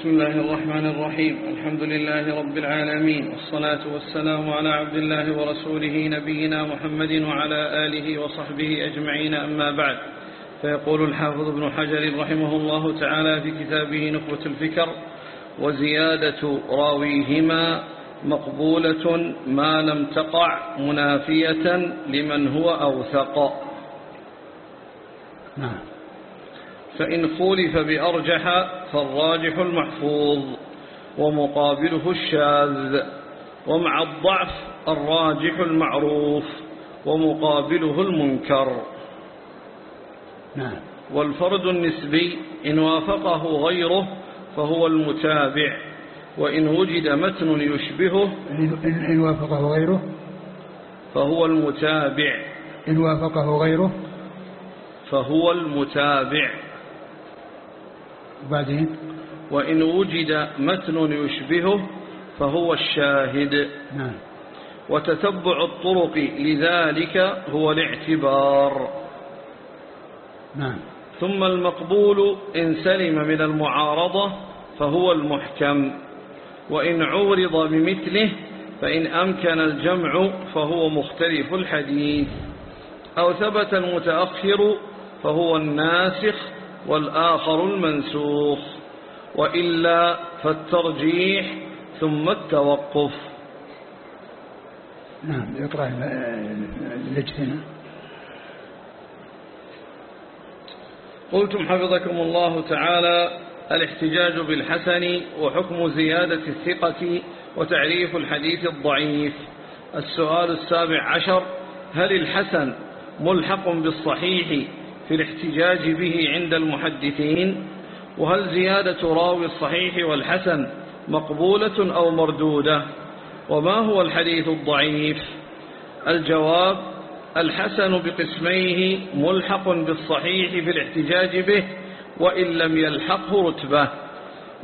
بسم الله الرحمن الرحيم. الحمد لله رب العالمين. والصلاة والسلام على عبد الله ورسوله نبينا محمد وعلى آله وصحبه أجمعين. أما بعد فيقول الحافظ ابن حجر رحمه الله تعالى في كتابه نخبة الفكر وزيادة راويهما مقبولة ما لم تقع منافية لمن هو أوثق. نعم. فإن خولف بأرجح فالراجح المحفوظ ومقابله الشاذ ومع الضعف الراجح المعروف ومقابله المنكر. نعم. والفرد النسبي إن وافقه غيره فهو المتابع وإن وجد متن يشبهه إن, وافقه غيره؟ فهو المتابع. إن وافقه غيره؟ فهو المتابع. وبعدين؟ وإن وجد متن يشبهه فهو الشاهد. نعم. وتتبع الطرق لذلك هو الاعتبار. نعم. ثم المقبول إن سلم من المعارضة فهو المحكم. وإن عورض بمثله فإن أمكن الجمع فهو مختلف الحديث. أو ثبت المتأخر فهو الناسخ والآخر المنسوخ وإلا فالترجيح ثم التوقف. نعم اقرأ الاجتناء قلتم حفظكم الله تعالى الاحتجاج بالحسن وحكم زيادة الثقة وتعريف الحديث الضعيف. السؤال السابع عشر هل الحسن ملحق بالصحيح في الاحتجاج به عند المحدثين وهل زيادة راوي الصحيح والحسن مقبولة أو مردودة؟ وما هو الحديث الضعيف؟ الجواب الحسن بقسميه ملحق بالصحيح في الاحتجاج به وإن لم يلحقه رتبة.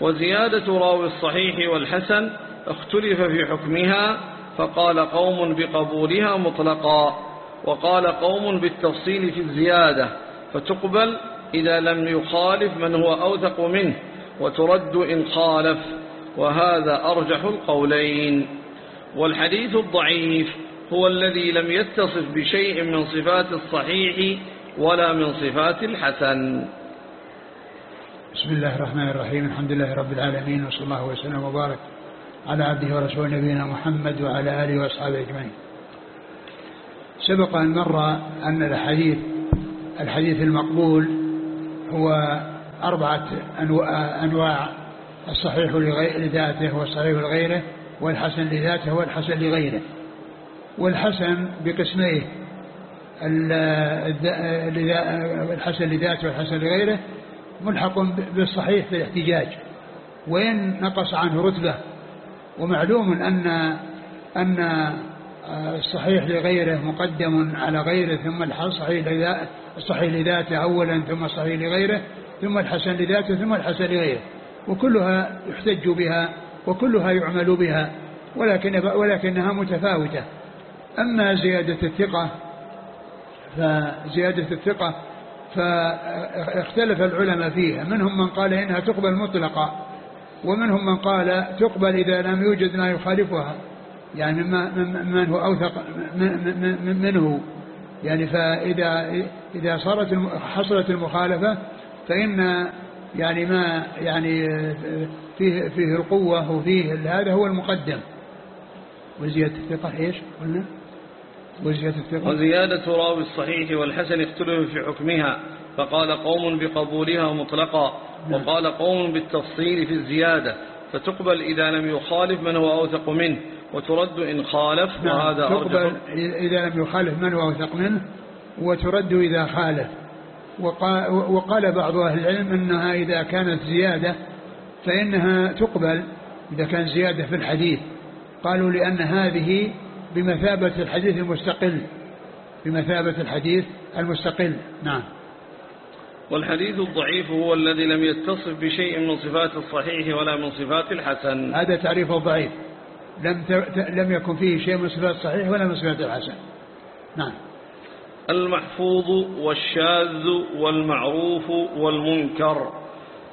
وزيادة راوي الصحيح والحسن اختلف في حكمها فقال قوم بقبولها مطلقا وقال قوم بالتفصيل في الزيادة. فتقبل إذا لم يخالف من هو أوثق منه وترد إن خالف. وهذا أرجح القولين. والحديث الضعيف هو الذي لم يتصف بشيء من صفات الصحيح ولا من صفات الحسن. بسم الله الرحمن الرحيم الحمد لله رب العالمين وصلى الله وسلم وبارك على عبده ورسوله نبينا محمد وعلى آله وأصحابه أجمعين. سبق أن مر أن الحديث الحديث المقبول هو أربعة أنواع الصحيح لذاته والصحيح لغيره والحسن لذاته والحسن لغيره. والحسن بقسميه الحسن لذاته والحسن لغيره ملحق بالصحيح في الاحتجاج وإن نقص عنه رتبة. ومعلوم أن أن الصحيح لغيره مقدم على غيره ثم الصحيح الصحيح لذاته أولا ثم الصحيح لغيره ثم الحسن لذاته ثم الحسن لغيره. وكلها يحتج بها وكلها يعمل بها ولكن ولكنها متفاوتة. أما زيادة الثقة فزيادة الثقة فاختلف العلماء فيها. منهم من قال إنها تقبل مطلقا ومنهم من قال تقبل إذا لم يوجد ما يخالفها. يعني من هو أوثق منه يعني فإذا إذا صارت حصلت المخالفة فإن يعني ما يعني فيه فيه القوة وفيه هذا هو المقدم وزيادة الثقة إيش قلنا؟ وزيادة الثقة وزيادة راوي الصحيح والحسن اختلف في حكمها فقال قوم بقبولها مطلقا نعم. وقال قوم بالتفصيل في الزيادة فتقبل إذا لم يخالف من هو أوثق منه وترد إن خالف نعم. وهذا تقبل إذا لم يخالف من هو أوثق منه وترد إذا خالف. وقال, وقال بعض أهل العلم أنها إذا كانت زيادة فإنها تقبل إذا كان زيادة في الحديث. قالوا لأن هذه بمثابة الحديث المستقل بمثابة الحديث المستقل. نعم. والحديث الضعيف هو الذي لم يتصف بشيء من صفات الصحيح ولا من صفات الحسن. هذا تعريف ضعيف. لم ت... لم يكن فيه شيء من صفات الصحيح ولا من صفات الحسن. نعم. المحفوظ والشاذ والمعروف والمنكر.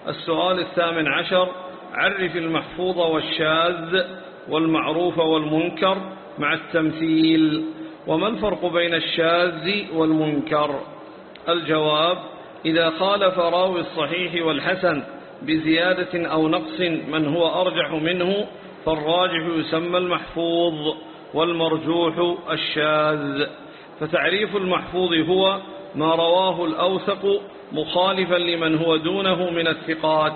السؤال الثامن عشر عرف المحفوظ والشاذ والمعروف والمنكر مع التمثيل وما الفرق بين الشاذ والمنكر؟ الجواب إذا خالف راوي الصحيح والحسن بزيادة أو نقص من هو أرجح منه فالراجح يسمى المحفوظ والمرجوح الشاذ. فتعريف المحفوظ هو ما رواه الأوثق مخالفا لمن هو دونه من الثقات.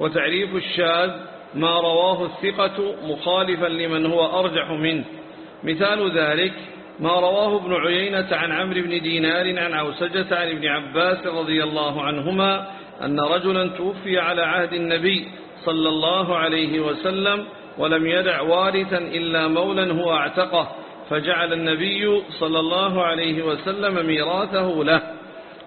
وتعريف الشاذ ما رواه الثقة مخالفا لمن هو أرجح منه. مثال ذلك ما رواه ابن عيينة عن عمرو بن دينار عن عوسجة عن ابن عباس رضي الله عنهما أن رجلا توفي على عهد النبي صلى الله عليه وسلم ولم يدع وارثا إلا مولا هو اعتقه فجعل النبي صلى الله عليه وسلم ميراثه له.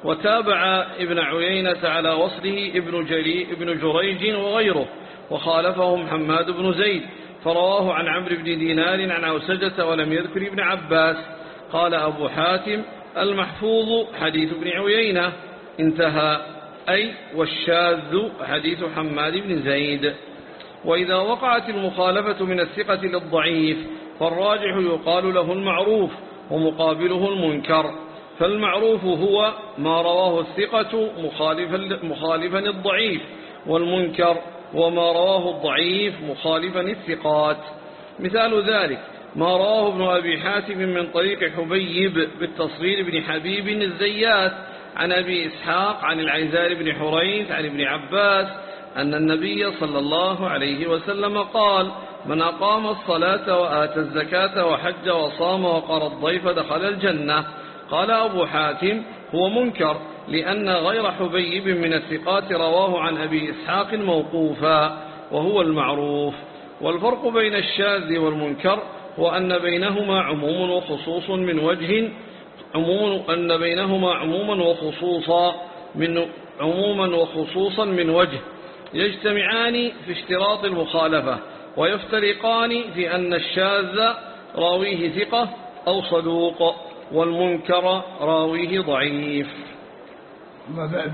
وتابع ابن عيينة على وصله ابن, جري ابن جريج وغيره وخالفهم حماد بن زيد. فرواه عن عمرو بن دينار عن عوسجة ولم يذكر ابن عباس. قال أبو حاتم المحفوظ حديث ابن عيينة. انتهى. أي والشاذ حديث حماد بن زيد. وإذا وقعت المخالفة من الثقة للضعيف فالراجح يقال له المعروف ومقابله المنكر. فالمعروف هو ما رواه الثقة مخالفا, مخالفا الضعيف والمنكر وما رواه الضعيف مخالفا الثقات مثال ذلك ما رواه ابن أبي حاتم من طريق حبيب بالتصغير بن حبيب الزيات. عن أبي إسحاق عن العيزار بن حريث عن ابن عباس أن النبي صلى الله عليه وسلم قال من أقام الصلاة وآتى الزكاة وحج وصام وقر الضيف دخل الجنة. قال أبو حاتم هو منكر لأن غير حبيب من الثقات رواه عن أبي إسحاق موقوفا وهو المعروف. والفرق بين الشاذ والمنكر هو أن بينهما عموم وخصوص من وجه عموم أن بينهما عموما وخصوصا من عموما وخصوصا من وجه. يجتمعان في اشتراط المخالفة ويفترقان في أن الشاذ راويه ثقة أو صدوق. والمنكر راويه ضعيف.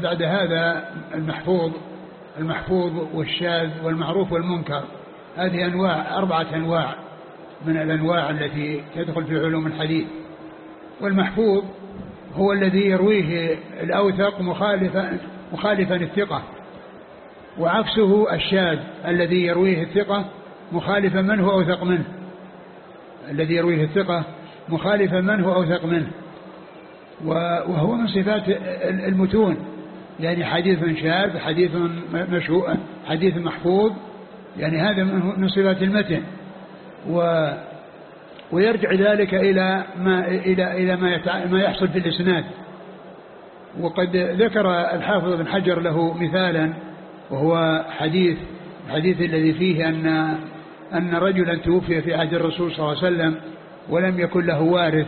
بعد هذا المحفوظ المحفوظ والشاذ والمعروف والمنكر. هذه أنواع أربعة أنواع من الأنواع التي تدخل في علوم الحديث. والمحفوظ هو الذي يرويه الأوثق مخالفا مخالفا الثقة. وعكسه الشاذ الذي يرويه الثقة مخالفا من هو أوثق منه؟ الذي يرويه الثقة مخالفا من هو أوثق منه. وهو من صفات المتون. يعني حديث شاذ حديث مشهور حديث محفوظ. يعني هذا من صفات المتن. و ويرجع ذلك إلى ما إلى إلى ما ما يحصل في الإسناد. وقد ذكر الحافظ بن حجر له مثالا وهو حديث الحديث الذي فيه أن أن رجلا توفي في عهد الرسول صلى الله عليه وسلم ولم يكن له وارث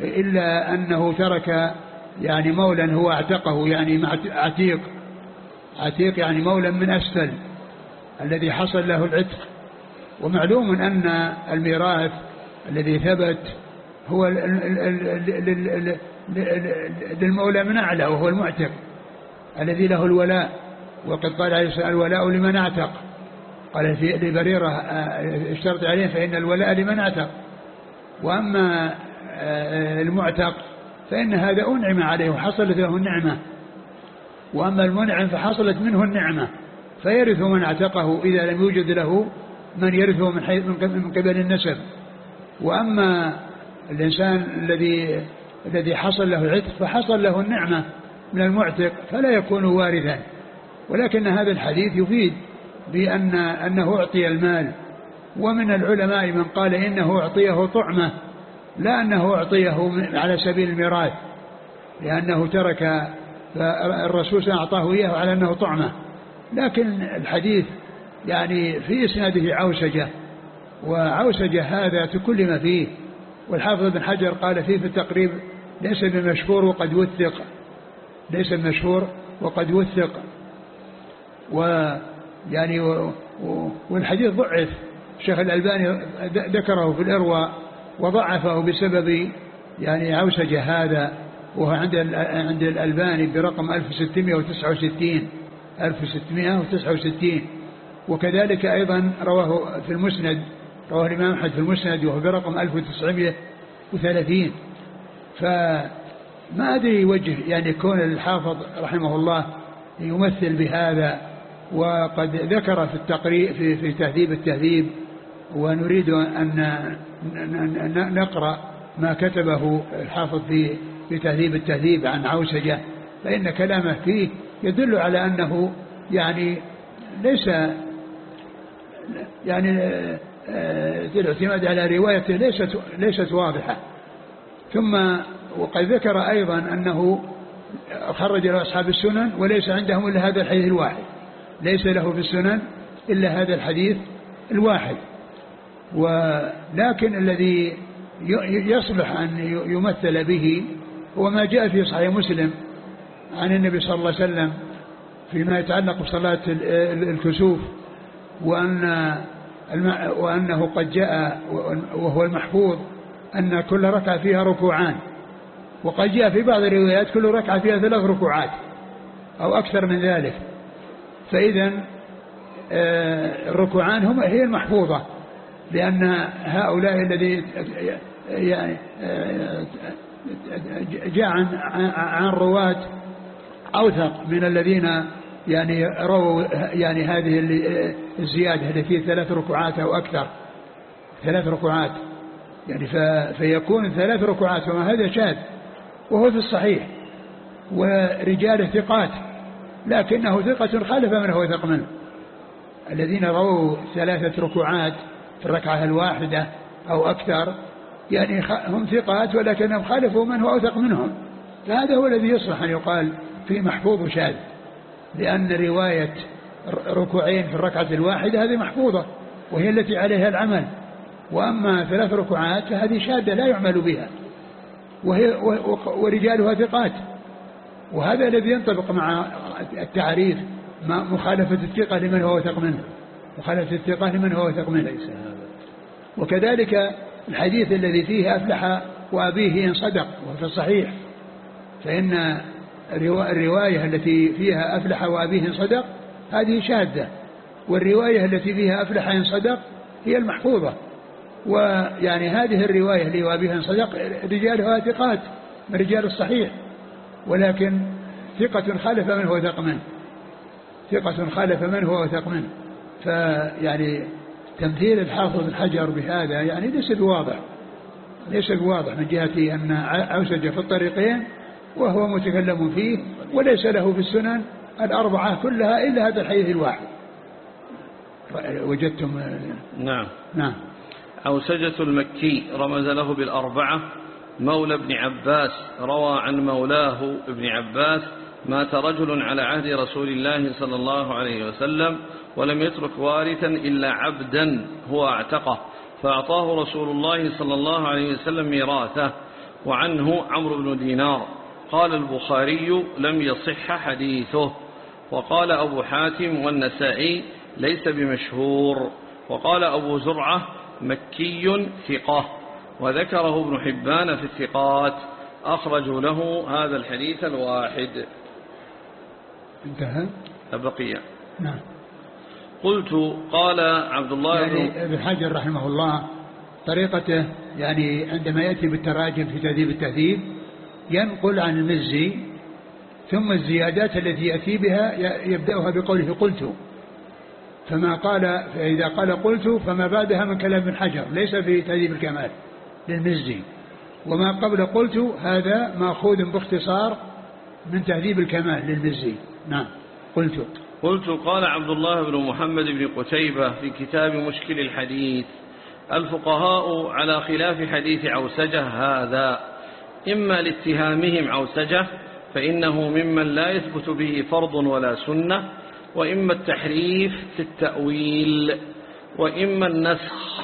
إلا أنه ترك يعني مولا هو اعتقه يعني عتيق عتيق يعني مولا من أسفل الذي حصل له العتق ومعلوم أن الميراث الذي ثبت هو للمولى من أعلى وهو المعتق الذي له الولاء وقد قال عليه السلام الولاء لمن اعتق قال في لبريرة آه، اشترط عليه فإن الولاء لمن اعتق وأما آه، المعتق فإن هذا أنعم عليه وحصلت له النعمة. وأما المنعم فحصلت منه النعمة. فيرث من اعتقه إذا لم يوجد له من يرثه من, حيث من قبل النسب. وأما الإنسان الذي الذي حصل له العتق فحصل له النعمة من المعتق فلا يكون وارثا. ولكن هذا الحديث يفيد بأن أنه أعطي المال. ومن العلماء من قال إنه أعطيه طعمة لا أنه أعطيه على سبيل الميراث لأنه ترك الرسول أعطاه إياه على أنه طعمة. لكن الحديث يعني في إسناده عوسجة وعوسجة هذا تكلم فيه. والحافظ بن حجر قال فيه في التقريب ليس بمشهور وقد وثق ليس بمشهور وقد وثق. ويعني والحديث ضعف. الشيخ الألباني ذكره في الإرواء وضعفه بسبب يعني عوسجة هذا وهو عند عند الألباني برقم 1669 1669 وكذلك أيضا رواه في المسند رواه الإمام أحمد في المسند وهو برقم 1930 فما أدري وجه يعني كون الحافظ رحمه الله يمثل بهذا وقد ذكر في التقرير في, في تهذيب التهذيب ونريد أن نقرأ ما كتبه الحافظ في في تهذيب التهذيب عن عوسجة فإن كلامه فيه يدل على أنه يعني ليس يعني آه، الاعتماد على روايته ليست ليست واضحة. ثم وقد ذكر أيضا أنه خرج له أصحاب السنن وليس عندهم إلا هذا الحديث الواحد. ليس له في السنن إلا هذا الحديث الواحد. ولكن الذي يصلح أن يمثل به هو ما جاء في صحيح مسلم عن النبي صلى الله عليه وسلم فيما يتعلق بصلاة الكسوف وأن وأنه قد جاء وهو المحفوظ أن كل ركعة فيها ركوعان وقد جاء في بعض الروايات كل ركعة فيها ثلاث ركوعات أو أكثر من ذلك فإذا آه، الركوعان هي المحفوظة لأن هؤلاء الذي جاء عن رواة أوثق من الذين يعني رووا يعني هذه الزيادة التي ثلاث ركوعات أو أكثر. ثلاث ركوعات يعني فيكون ثلاث ركوعات وما هذا شاذ. وهو في الصحيح. ورجال ثقات. لكنه ثقة خالف من هو ثق منه. الذين رووا ثلاثة ركوعات في الركعة الواحدة أو أكثر يعني هم ثقات ولكنهم خالفوا من هو أوثق منهم. فهذا هو الذي يصلح أن يقال في محفوظ شاذ لأن رواية ركوعين في الركعة الواحدة هذه محفوظة وهي التي عليها العمل. وأما ثلاث ركوعات فهذه شاذة لا يعمل بها وهي ورجالها ثقات. وهذا الذي ينطبق مع التعريف مخالفة الثقة لمن هو وثق منه. مخالفة الثقة لمن هو وثق منه. وكذلك الحديث الذي فيه أفلح وأبيه إن صدق وهو في الصحيح. فإن الرواية التي فيها أفلح وأبيه إن صدق هذه شاذة والرواية التي فيها أفلح إن صدق هي المحفوظة. ويعني هذه الرواية اللي وأبيه إن صدق رجالها ثقات من رجال الصحيح ولكن ثقة خالف من هو ثق منه؟ ثقة خالف من هو ثق منه؟ فيعني تمثيل الحافظ الحجر بهذا يعني ليس بواضح ليس بواضح من جهة أن أوسج في الطريقين وهو متكلم فيه وليس له في السنن الأربعة كلها إلا هذا الحديث الواحد. وجدتم نعم. نعم. أوسجة المكي رمز له بالأربعة مولى ابن عباس روى عن مولاه ابن عباس مات رجل على عهد رسول الله صلى الله عليه وسلم ولم يترك وارثا إلا عبدا هو اعتقه. فأعطاه رسول الله صلى الله عليه وسلم ميراثه وعنه عمرو بن دينار. قال البخاري لم يصح حديثه. وقال أبو حاتم والنسائي ليس بمشهور. وقال أبو زرعة مكي ثقة. وذكره ابن حبان في الثقات. أخرجوا له هذا الحديث الواحد. انتهى؟ بقي نعم. قلت قال عبد الله يعني ابن حجر رحمه الله طريقته يعني عندما يأتي بالتراجم في تهذيب التهذيب ينقل عن المزي ثم الزيادات التي يأتي بها يبدأها بقوله قلت. فما قال فإذا قال قلت فما بعدها من كلام ابن حجر ليس في تهذيب الكمال للمزي. وما قبل قلت هذا مأخوذ باختصار من تهذيب الكمال للمزي. نعم قلت. قلت قال عبد الله بن محمد بن قتيبة في كتاب مشكل الحديث الفقهاء على خلاف حديث عوسجة هذا إما لاتهامهم عوسجة فإنه ممن لا يثبت به فرض ولا سنة وإما التحريف في التأويل وإما النسخ.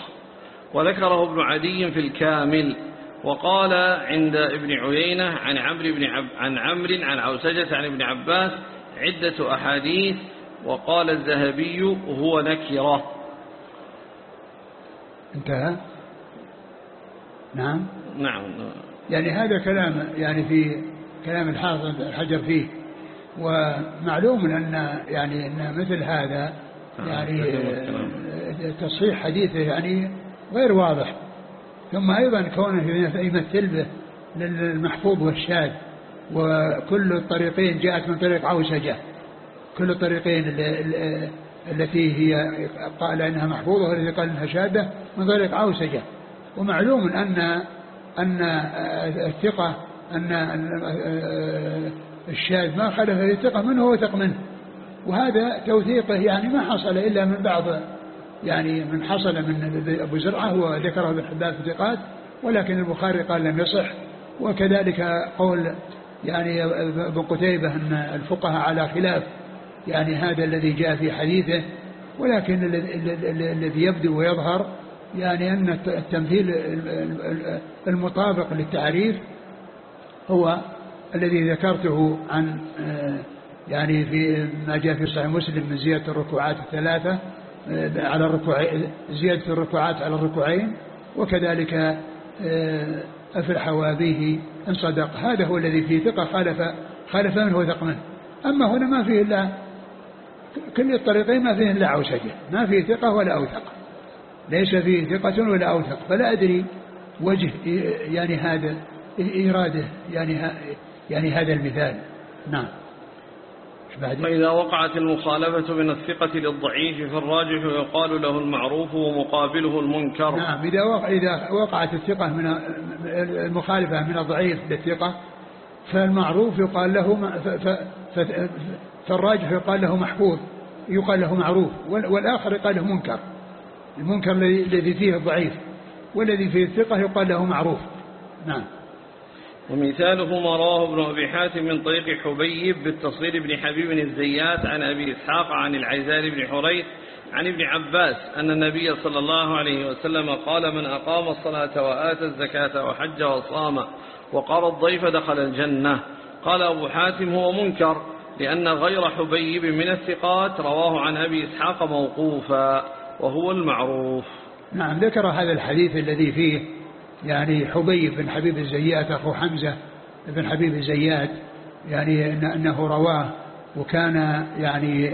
وذكره ابن عدي في الكامل وقال عند ابن عيينة عن عمرو بن عن عمرو عن عوسجة عن ابن عباس عدة أحاديث وقال الذهبي هو نكرة. انتهى؟ نعم. نعم. يعني هذا كلام يعني في كلام الحافظ الحجر فيه. ومعلوم أن يعني أن مثل هذا يعني آه، تصحيح حديثه يعني غير واضح. ثم أيضا كونه يمثل به للمحفوظ والشاذ. وكل الطريقين جاءت من طريق عوسجة كل الطريقين التي هي قال إنها محفوظة والتي قال إنها شاذه من طريق عوسجه ومعلوم ان أن الثقه أن الشاذ ما خلف الثقة منه وثق منه. وهذا توثيقه يعني ما حصل إلا من بعض يعني من حصل من أبو زرعة وذكره ابن حبان الثقات ولكن البخاري قال لم يصح. وكذلك قول يعني ابن قتيبة أن الفقهاء على خلاف يعني هذا الذي جاء في حديثه ولكن الذي يبدو ويظهر يعني أن التمثيل المطابق للتعريف هو الذي ذكرته عن يعني في ما جاء في صحيح مسلم من زيادة الركوعات الثلاثة على الركوع زيادة الركوعات على الركوعين وكذلك أفلح وابيه إن صدق. هذا هو الذي فيه ثقة خالف خالف منه وثق منه. أما هنا ما فيه إلا كل الطريقين ما فيه إلا عوسجة ما فيه ثقة ولا أوثق. ليس فيه ثقة ولا أوثق. فلا أدري وجه يعني هذا إيراده يعني يعني هذا المثال. نعم. فإذا وقعت المخالفة من الثقة للضعيف فالراجح يقال له المعروف ومقابله المنكر. نعم. إذا إذا وقعت الثقة من المخالفة من الضعيف للثقة فالمعروف يقال له فالراجح يقال له محفوظ يقال له معروف والآخر يقال له منكر. المنكر الذي فيه الضعيف والذي فيه الثقة يقال له معروف. نعم. ومثاله ما رواه ابن أبي حاتم من طريق حبيب بالتصوير بن حبيب الزيات عن أبي إسحاق عن العيزان بن حريث عن ابن عباس أن النبي صلى الله عليه وسلم قال من أقام الصلاة وآتى الزكاة وحج وصام وقال الضيف دخل الجنة. قال أبو حاتم هو منكر لأن غير حبيب من الثقات رواه عن أبي إسحاق موقوفا وهو المعروف. نعم ذكر هذا الحديث الذي فيه يعني حبيب بن حبيب الزيات أخو حمزة بن حبيب الزيات يعني أنه رواه وكان يعني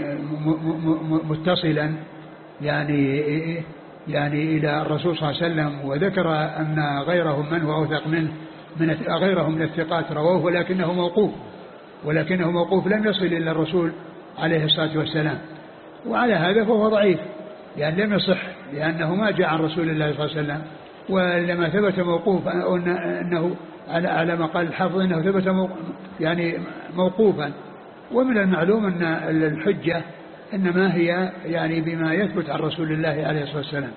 متصلا يعني يعني إلى الرسول صلى الله عليه وسلم وذكر أن غيرهم من هو أوثق منه من غيرهم من الثقات رووه ولكنه موقوف ولكنه موقوف لم يصل إلى الرسول عليه الصلاة والسلام. وعلى هذا فهو ضعيف يعني لم يصح لأنه ما جاء عن رسول الله صلى الله عليه وسلم. ولما ثبت موقوف أنه على على ما قال أنه ثبت يعني موقوفا. ومن المعلوم أن الحجة إنما هي يعني بما يثبت عن رسول الله عليه الصلاة والسلام.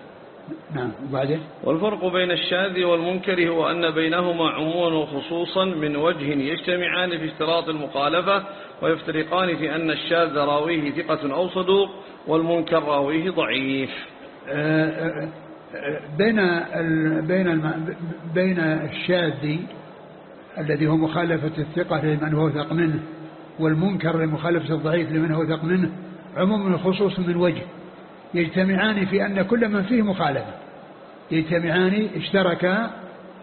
نعم وبعدين؟ والفرق بين الشاذ والمنكر هو أن بينهما عموما وخصوصا من وجه يجتمعان في اشتراط المخالفة ويفترقان في أن الشاذ راويه ثقة أو صدوق والمنكر راويه ضعيف. آه، آه، بين بين بين الشاذ الذي هو مخالفة الثقة لمن هو ثق منه والمنكر لمخالفة الضعيف لمن هو ثق منه عموم خصوص من وجه. يجتمعان في أن كل من فيه مخالفة. يجتمعان اشتركا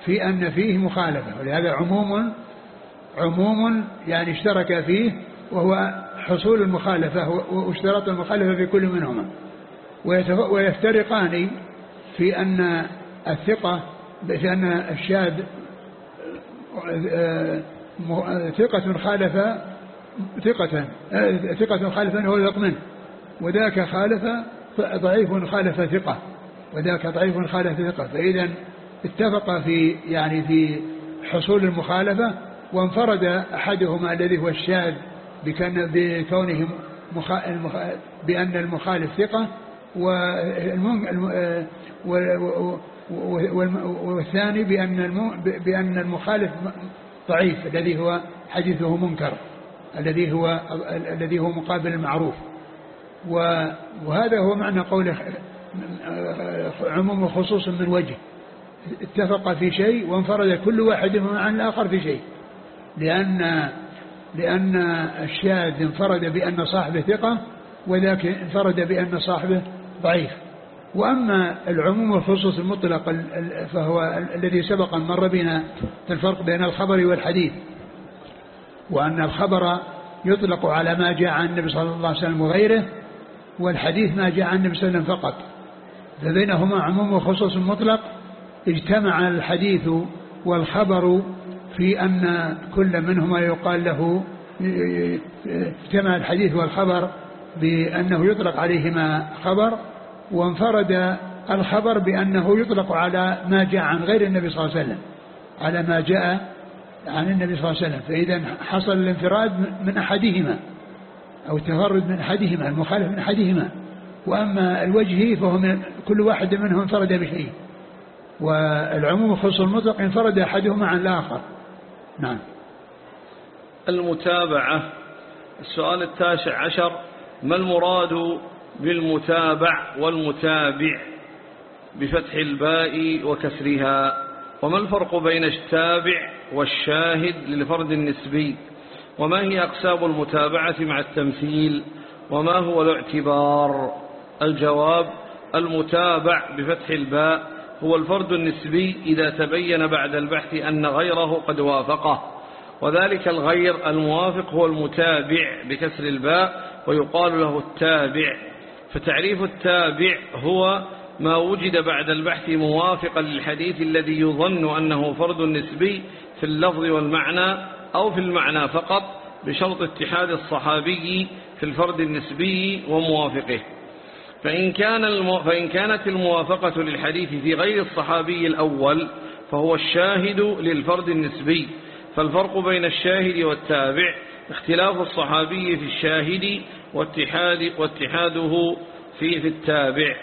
في أن فيه مخالفة. ولهذا عموم عموم يعني اشترك فيه وهو حصول المخالفة واشتراط المخالفة في كل منهما. ويفترقان في أن الثقة في أن الشاذ ثقة خالف ثقة ثقة خالف هو يثق منه. وذاك خالف ضعيف خالف ثقة. وذاك ضعيف خالف ثقة. فإذا اتفق في يعني في حصول المخالفة وانفرد أحدهما الذي هو الشاذ بكونه بأن المخالف ثقة. والثاني بأن بأن المخالف ضعيف الذي هو حديثه منكر. الذي هو الذي هو مقابل المعروف. وهذا هو معنى قوله عموم وخصوص من وجه. اتفق في شيء وانفرد كل واحد عن الآخر في شيء. لأن لأن الشاذ انفرد بأن صاحبه ثقة وذاك انفرد بأن صاحبه ضعيف. وأما العموم والخصوص المطلق فهو الذي سبق مر بنا في الفرق بين الخبر والحديث. وأن الخبر يطلق على ما جاء عن النبي صلى الله عليه وسلم وغيره والحديث ما جاء عن النبي صلى الله عليه وسلم فقط. فبينهما عموم وخصوص مطلق اجتمع الحديث والخبر في أن كل منهما يقال له اجتمع الحديث والخبر بأنه يطلق عليهما خبر وانفرد الخبر بأنه يطلق على ما جاء عن غير النبي صلى الله عليه وسلم على ما جاء عن النبي صلى الله عليه وسلم فإذا حصل الانفراد من أحدهما أو التفرد من أحدهما المخالف من أحدهما وأما الوجهي فهو من كل واحد منهم انفرد بشيء والعموم خصوص المطلق انفرد أحدهما عن الآخر. نعم. المتابعة. السؤال التاسع عشر ما المراد بالمتابع والمتابع؟ بفتح الباء وكسرها. وما الفرق بين التابع والشاهد للفرد النسبي؟ وما هي أقسام المتابعة مع التمثيل؟ وما هو الاعتبار؟ الجواب المتابع بفتح الباء هو الفرد النسبي إذا تبين بعد البحث أن غيره قد وافقه. وذلك الغير الموافق هو المتابع بكسر الباء ويقال له التابع. فتعريف التابع هو ما وجد بعد البحث موافقا للحديث الذي يظن أنه فرد نسبي في اللفظ والمعنى أو في المعنى فقط بشرط اتحاد الصحابي في الفرد النسبي وموافقه. فإن, كان المو... فإن كانت الموافقة للحديث في غير الصحابي الأول فهو الشاهد للفرد النسبي. فالفرق بين الشاهد والتابع اختلاف الصحابي في الشاهد واتحاد واتحاده في, في التابع.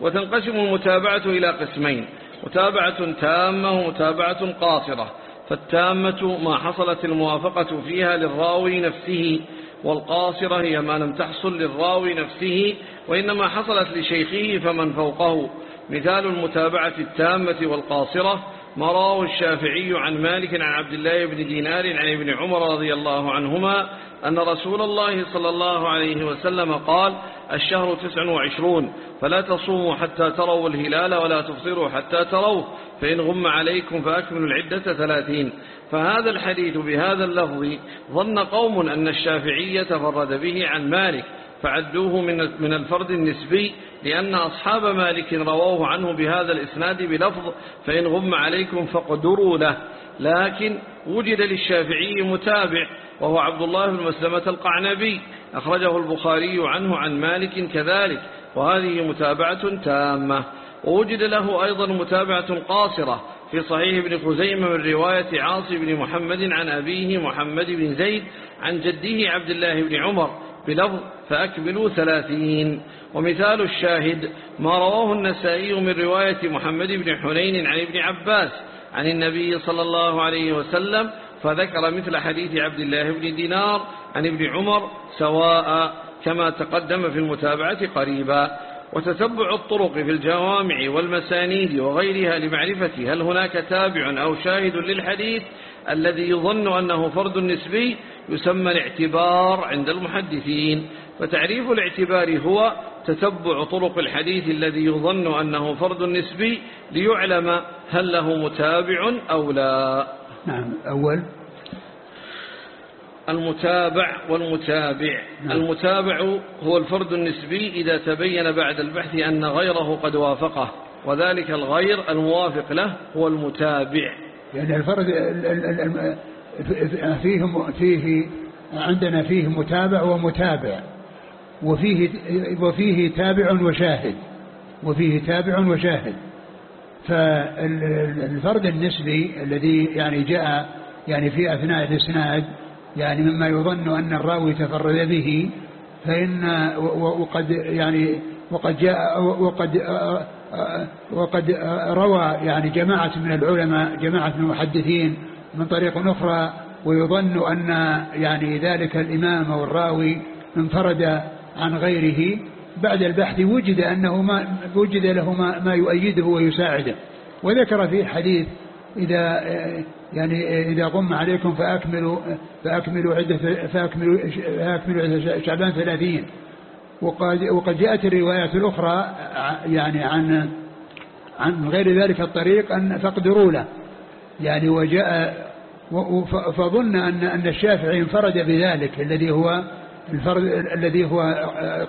وتنقسم المتابعة إلى قسمين. متابعة تامة ومتابعة قاصرة. فالتامة ما حصلت الموافقة فيها للراوي نفسه والقاصرة هي ما لم تحصل للراوي نفسه وإنما حصلت لشيخه فمن فوقه. مثال المتابعة التامة والقاصرة ما رواه الشافعي عن مالك عن عبد الله بن دينار عن ابن عمر رضي الله عنهما أن رسول الله صلى الله عليه وسلم قال الشهر تسع وعشرون فلا تصوموا حتى تروا الهلال ولا تفطروا حتى تروه فإن غم عليكم فأكملوا العدة ثلاثين. فهذا الحديث بهذا اللفظ ظن قوم أن الشافعية فرد به عن مالك فعدوه من من الفرد النسبي لأن أصحاب مالك رووه عنه بهذا الإسناد بلفظ فإن غم عليكم فاقدروا له. لكن وجد للشافعي متابع وهو عبد الله بن مسلمة القعنبي. أخرجه البخاري عنه عن مالك كذلك وهذه متابعة تامة. ووجد له أيضا متابعة قاصرة في صحيح ابن خزيمة من رواية عاصي بن محمد عن أبيه محمد بن زيد عن جده عبد الله بن عمر. بلفظ فأكملوا ثلاثين. ومثال الشاهد ما رواه النسائي من رواية محمد بن حنين عن ابن عباس عن النبي صلى الله عليه وسلم فذكر مثل حديث عبد الله بن دينار عن ابن عمر سواء كما تقدم في المتابعة قريبا. وتتبع الطرق في الجوامع والمسانيد وغيرها لمعرفة هل هناك تابع أو شاهد للحديث الذي يظن أنه فرد نسبي يسمى الاعتبار عند المحدثين. فتعريف الاعتبار هو تتبع طرق الحديث الذي يظن أنه فرد نسبي ليعلم هل له متابع أو لا. نعم أول. المتابع والمتابع. نعم. المتابع هو الفرد النسبي إذا تبين بعد البحث أن غيره قد وافقه وذلك الغير الموافق له هو المتابع. يعني الفرد فيه فيه عندنا فيه متابع ومتابع. وفيه وفيه تابع وشاهد. وفيه تابع وشاهد. فالفرد النسبي الذي يعني جاء يعني في أثناء الإسناد يعني مما يظن أن الراوي تفرد به فإن وقد يعني وقد جاء وقد وقد روى يعني جماعة من العلماء جماعة من المحدثين من طريق أخرى ويظن أن يعني ذلك الإمام أو الراوي انفرد عن غيره. بعد البحث وجد أنه ما وجد له ما, ما يؤيده ويساعده. وذكر في الحديث إذا يعني إذا غم عليكم فأكملوا فأكملوا عدة فأكملوا فأكملوا عدة شعبان ثلاثين. وقد وقد جاءت الروايات الأخرى يعني عن عن غير ذلك الطريق أن فاقدروا له. يعني وجاء فظن أن أن الشافعي انفرد بذلك الذي هو الفرد الذي هو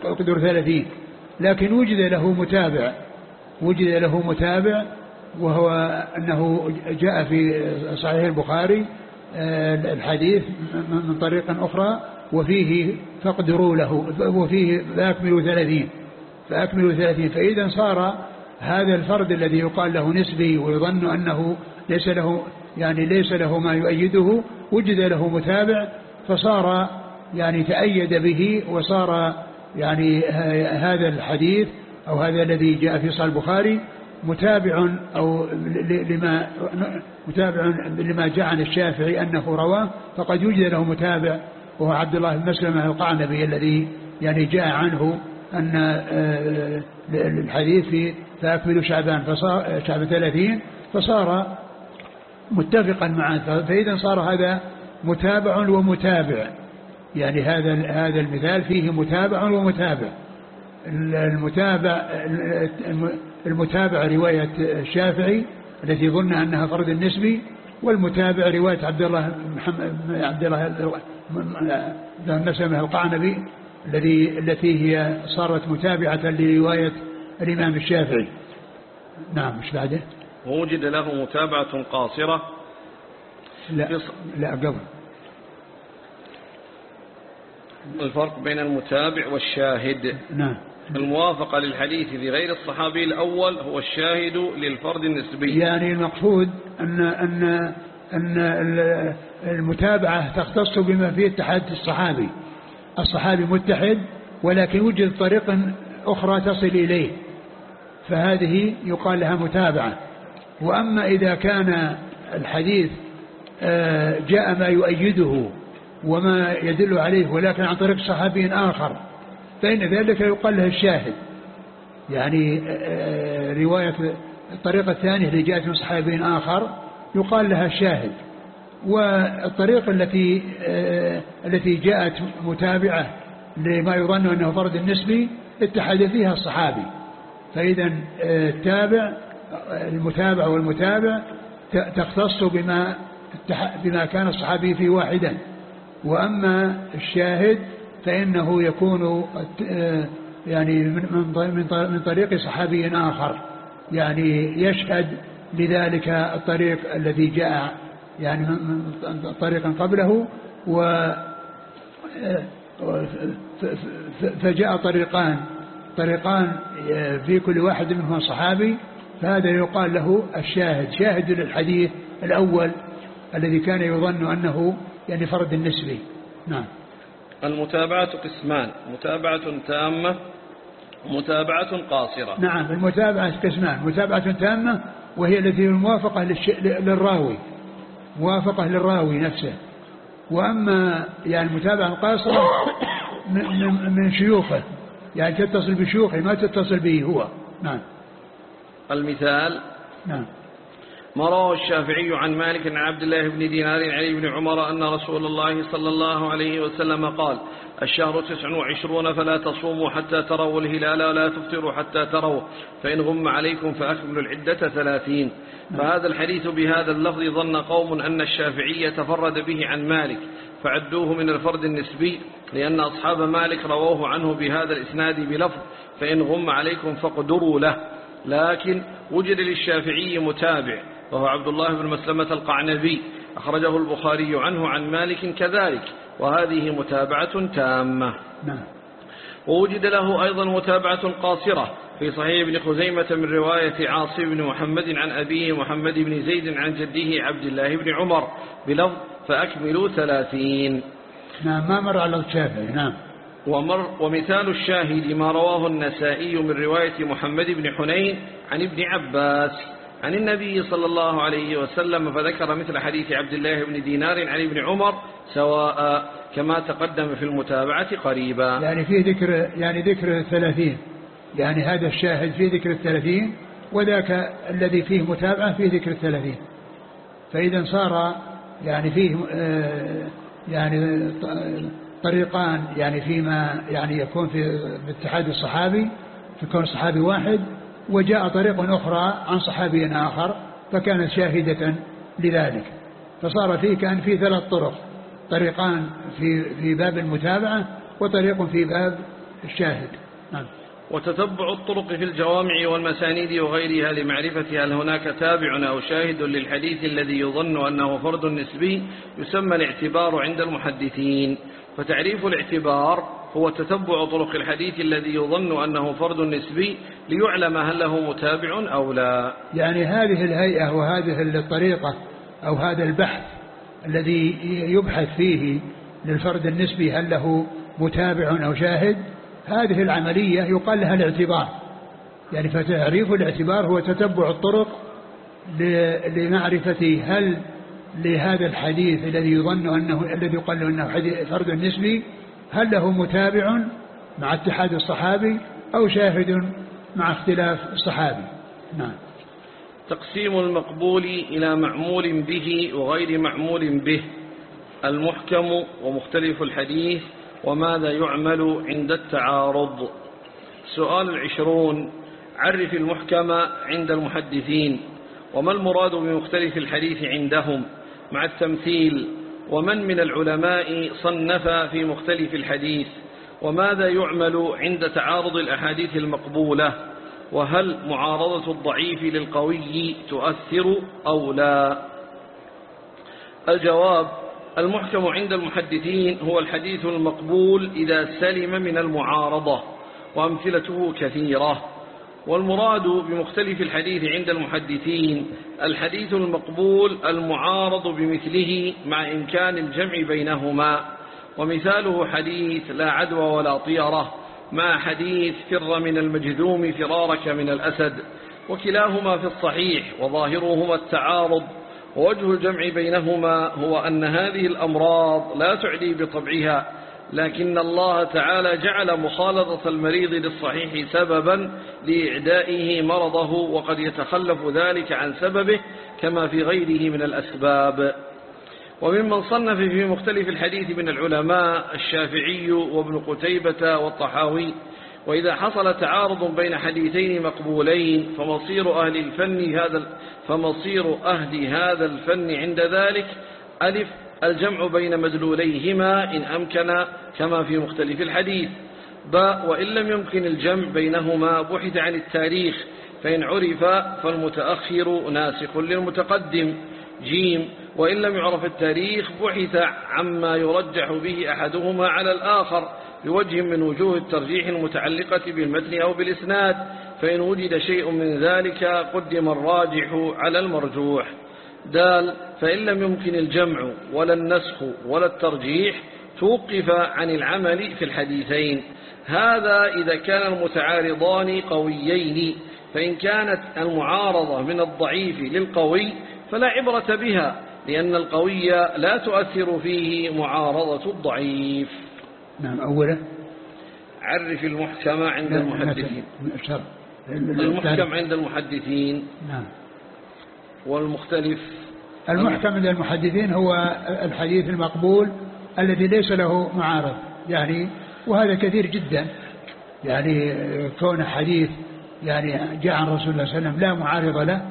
قدر ثلاثين. لكن وجد له متابع وجد له متابع وهو أنه جاء في صحيح البخاري آه، الحديث من طريق أخرى. وفيه فاقدروا له وفيه فأكملوا ثلاثين فأكملوا ثلاثين فإذا صار هذا الفرد الذي يقال له نسبي ويظن أنه ليس له يعني ليس له ما يؤيده وجد له متابع فصار يعني تأيد به وصار يعني هذا الحديث أو هذا الذي جاء في صحيح البخاري متابع أو لما متابع لما جاء عن الشافعي أنه رواه فقد يوجد له متابع وهو عبد الله بن مسلمة القعنبي الذي يعني جاء عنه أن آه، الحديث في فأكملوا شعبان فصار شعب ثلاثين فصار متفقا معه. فإذا صار هذا متابع ومتابع. يعني هذا هذا المثال فيه متابع ومتابع. المتابع المتابع رواية الشافعي التي ظن أنها فرد النسبي والمتابع رواية عبد الله محمد عبد الله بن مسلمة القعنبي الذي التي هي صارت متابعة لرواية الإمام الشافعي. نعم مش بعده؟ ووجد له متابعة قاصرة. لا لا قبل. الفرق بين المتابع والشاهد. نعم. الموافقة للحديث لغير الصحابي الأول هو الشاهد للفرد النسبي. يعني المقصود أن أن أن المتابعة تختص بما فيه اتحاد الصحابي. الصحابي متحد ولكن وجد طريق أخرى تصل إليه. فهذه يقال لها متابعة. وأما إذا كان الحديث آه، جاء ما يؤيده وما يدل عليه ولكن عن طريق صحابي آخر فإن ذلك يقال له الشاهد. يعني آه، رواية الطريقة الثانية اللي جاءت من صحابي آخر يقال لها الشاهد والطريقة التي آه، التي جاءت متابعة لما يظن أنه فرد النسبي اتحد فيها الصحابي. فإذا التابع المتابع والمتابع تختص بما بما كان الصحابي فيه واحدا. وأما الشاهد فإنه يكون يعني من من طريق صحابي آخر. يعني يشهد لذلك الطريق الذي جاء يعني طريقا قبله و فجاء طريقان. طريقان في كل واحد منهما صحابي فهذا يقال له الشاهد. شاهد للحديث الأول الذي كان يظن أنه يعني فرد نسبي. نعم. المتابعة قسمان. متابعة تامة ومتابعة قاصرة. نعم المتابعة قسمان. متابعة تامة وهي التي الموافقة للراوي موافقة للراوي نفسه. وأما يعني المتابعة القاصرة من, من شيوخه يعني تتصل بشيوخه ما تتصل به هو. نعم. المثال نعم. ما رواه الشافعي عن مالك عن عبد الله بن دينار علي بن عمر أن رسول الله صلى الله عليه وسلم قال الشهر تسع وعشرون فلا تصوموا حتى تروا الهلال ولا تفطروا حتى تروا فإن غم عليكم فأكملوا العدة ثلاثين. فهذا الحديث بهذا اللفظ ظن قوم أن الشافعي تفرد به عن مالك فعدوه من الفرد النسبي لأن أصحاب مالك رووه عنه بهذا الإسناد بلفظ فإن غم عليكم فاقدروا له. لكن وجد للشافعي متابع. وهو عبد الله بن مسلمة القعنبي. أخرجه البخاري عنه عن مالك كذلك. وهذه متابعة تامة. نعم. ووجد له أيضا متابعة قاصرة في صحيح ابن خزيمة من رواية عاصم بن محمد عن أبيه محمد بن زيد عن جده عبد الله بن عمر بلفظ فأكملوا ثلاثين. نعم ما مر على الشافعي. نعم. ومر ومثال الشاهد ما رواه النسائي من رواية محمد بن حنين عن ابن عباس. عن النبي صلى الله عليه وسلم فذكر مثل حديث عبد الله بن دينار عن ابن عمر سواء كما تقدم في المتابعة قريبا. يعني في ذكر يعني ذكر الثلاثين. يعني هذا الشاهد في ذكر الثلاثين وذاك الذي فيه متابعة في ذكر الثلاثين. فإذا صار يعني فيه آه، يعني طريقان يعني فيما يعني يكون في اتحاد الصحابي في كون الصحابي واحد وجاء طريق أخرى عن صحابي آخر فكانت شاهدة لذلك. فصار فيه كان في ثلاث طرق طريقان في في باب المتابعة وطريق في باب الشاهد. نعم. وتتبع الطرق في الجوامع والمسانيد وغيرها لمعرفة هل هناك تابع أو شاهد للحديث الذي يظن أنه فرد نسبي يسمى الاعتبار عند المحدثين. فتعريف الاعتبار هو تتبع طرق الحديث الذي يظن أنه فرد نسبي ليعلم هل له متابع أو لا. يعني هذه الهيئة وهذه الطريقة أو هذا البحث الذي يبحث فيه للفرد النسبي هل له متابع أو شاهد هذه العملية يقال لها الاعتبار. يعني فتعريف الاعتبار هو تتبع الطرق لمعرفة هل لهذا الحديث الذي يظن أنه الذي يقال له أنه فرد نسبي هل له متابع مع اتحاد الصحابي أو شاهد مع اختلاف الصحابي؟ نعم. تقسيم المقبول إلى معمول به وغير معمول به. المحكم ومختلف الحديث وماذا يعمل عند التعارض. سؤال العشرون عرف المحكم عند المحدثين وما المراد بمختلف الحديث عندهم؟ مع التمثيل ومن من العلماء صنف في مختلف الحديث وماذا يعمل عند تعارض الأحاديث المقبولة وهل معارضة الضعيف للقوي تؤثر أو لا؟ الجواب المحكم عند المحدثين هو الحديث المقبول إذا سلم من المعارضة وأمثلته كثيرة. والمراد بمختلف الحديث عند المحدثين الحديث المقبول المعارض بمثله مع إمكان الجمع بينهما ومثاله حديث لا عدوى ولا طيرة مع حديث فر من المجذوم فرارك من الأسد وكلاهما في الصحيح وظاهرهما التعارض ووجه الجمع بينهما هو أن هذه الأمراض لا تعدي بطبعها لكن الله تعالى جعل مخالطة المريض للصحيح سببا لإعدائه مرضه وقد يتخلف ذلك عن سببه كما في غيره من الأسباب. وممن صنف في مختلف الحديث من العلماء الشافعي وابن قتيبة والطحاوي وإذا حصل تعارض بين حديثين مقبولين فمصير أهل الفن هذا فمصير أهل هذا الفن عند ذلك ألف الجمع بين مدلوليهما إن أمكن كما في مختلف الحديث. باء وإن لم يمكن الجمع بينهما بحث عن التاريخ فإن عرف فالمتأخر ناسخ للمتقدم. جيم وإن لم يعرف التاريخ بحث عما يرجح به أحدهما على الآخر بوجه من وجوه الترجيح المتعلقة بالمتن أو بالإسناد فإن وجد شيء من ذلك قدم الراجح على المرجوح. دال فإن لم يمكن الجمع ولا النسخ ولا الترجيح توقف عن العمل في الحديثين. هذا إذا كان المتعارضان قويين فإن كانت المعارضة من الضعيف للقوي فلا عبرة بها لأن القوي لا تؤثر فيه معارضة الضعيف. نعم أولا عرف المحكم عند المحدثين. المحكم عند المحدثين. نعم. والمختلف؟ المحكم عند المحدثين هو الحديث المقبول الذي ليس له معارض يعني وهذا كثير جدا. يعني كون حديث يعني جاء عن رسول الله صلى الله عليه وسلم لا معارض له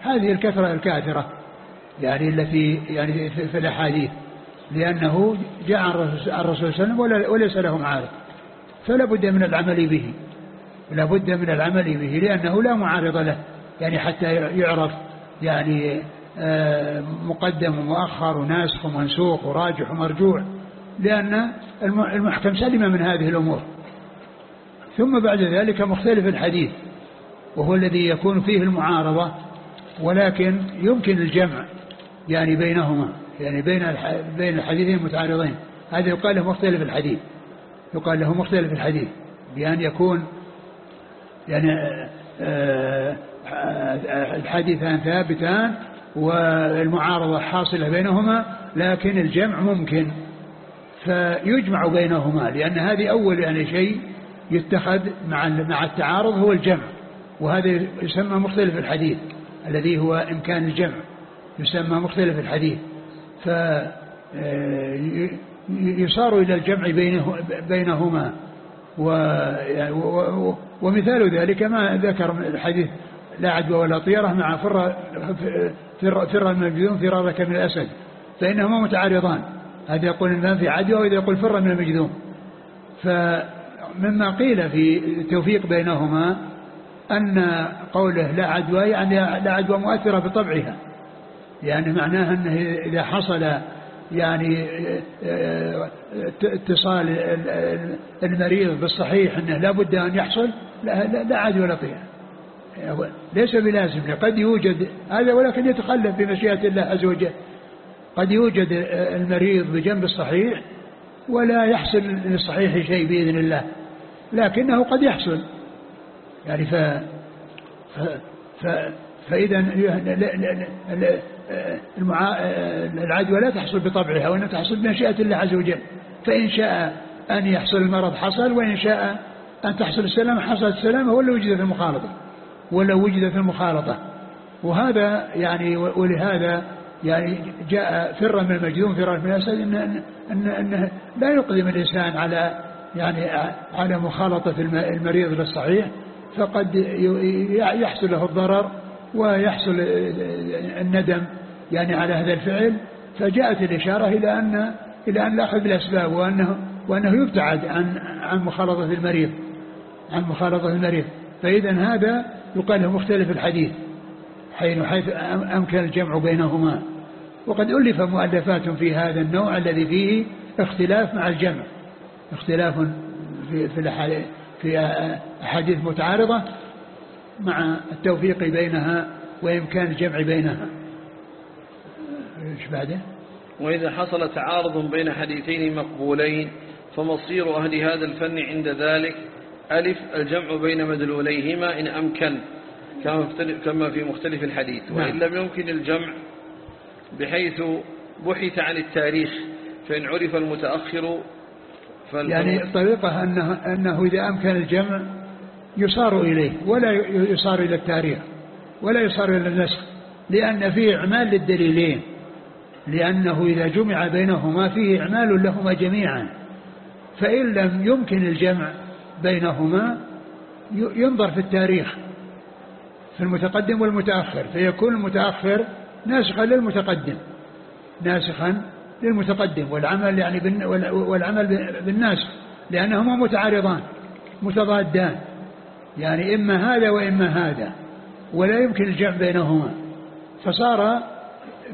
هذه الكثرة الكاثرة. يعني التي يعني في الأحاديث. لأنه جاء عن الرسول صلى الله عليه وسلم وليس له معارض. فلا بد من العمل به. لا بد من العمل به لأنه لا معارض له. يعني حتى يعرف يعني آه، مقدم ومؤخر وناسخ ومنسوخ وراجح ومرجوع لأن المحكم سلم من هذه الأمور. ثم بعد ذلك مختلف الحديث وهو الذي يكون فيه المعارضة ولكن يمكن الجمع يعني بينهما يعني بين بين الحديثين المتعارضين. هذا يقال له مختلف الحديث يقال له مختلف الحديث بأن يكون يعني آه، آه، الحديثان ثابتان والمعارضة حاصلة بينهما لكن الجمع ممكن. فيجمع بينهما لأن هذه أول يعني شيء يتخذ مع مع التعارض هو الجمع وهذا يسمى مختلف الحديث الذي هو إمكان الجمع يسمى مختلف الحديث. فيصار آه، إلى الجمع بينه بينهما. ومثال ذلك ما ذكر الحديث لا عدوى ولا طيرة مع فر فر, فر المجذوم فرارك من الأسد فإنهما متعارضان. هذا يقول إن في عدوى وإذا يقول فر من المجذوم فمما قيل في التوفيق بينهما أن قوله لا عدوى يعني لا عدوى مؤثرة بطبعها. يعني معناها أنه إذا حصل يعني اتصال المريض بالصحيح أنه لا بد أن يحصل لا, لا عدوى لطيفة ليس بلازم قد يوجد هذا ولكن يتخلف بمشيئة الله عز وجل. قد يوجد المريض بجنب الصحيح ولا يحصل للصحيح شيء بإذن الله لكنه قد يحصل. يعني ف, ف, ف فإذا العدوى لا تحصل بطبعها وإنما تحصل بمشيئة الله عز وجل. فإن شاء أن يحصل المرض حصل وإن شاء أن تحصل السلامة حصلت السلامة ولا وجدت المخالطة. ولا وجدت المخالطة. وهذا يعني ولهذا يعني جاء فرا من المجذوم فرا من الأسد إن, إن, إن, إن لا يقدم الإنسان على يعني على مخالطة المريض للصحيح فقد يحصل له الضرر ويحصل الندم يعني على هذا الفعل. فجاءت الإشارة إلى أن إلى أن نأخذ بالأسباب وأنه وأنه يبتعد عن عن مخالطة المريض عن مخالطة المريض. فإذا هذا يقال مختلف الحديث. حيث أمكن الجمع بينهما. وقد ألف مؤلفات في هذا النوع الذي فيه اختلاف مع الجمع. اختلاف في في في أحاديث متعارضة مع التوفيق بينها وإمكان الجمع بينها. إيش بعده وإذا حصل تعارض بين حديثين مقبولين فمصير أهل هذا الفن عند ذلك ألف الجمع بين مدلوليهما إن أمكن. كما في مختلف الحديث. نعم. وإن لم يمكن الجمع بحيث بحث عن التاريخ فإن عرف المتأخر يعني الطريقة أنه, أنه إذا أمكن الجمع يصار إليه ولا يصار إلى التاريخ ولا يصار إلى النسخ لأن فيه إعمال للدليلين. لأنه إذا جمع بينهما فيه إعمال لهما جميعا. فإن لم يمكن الجمع بينهما ينظر في التاريخ. في المتقدم والمتأخر فيكون المتأخر ناسخا للمتقدم. ناسخا للمتقدم والعمل يعني والعمل بالناسخ لأنهما متعارضان متضادان. يعني إما هذا وإما هذا ولا يمكن الجمع بينهما. فصار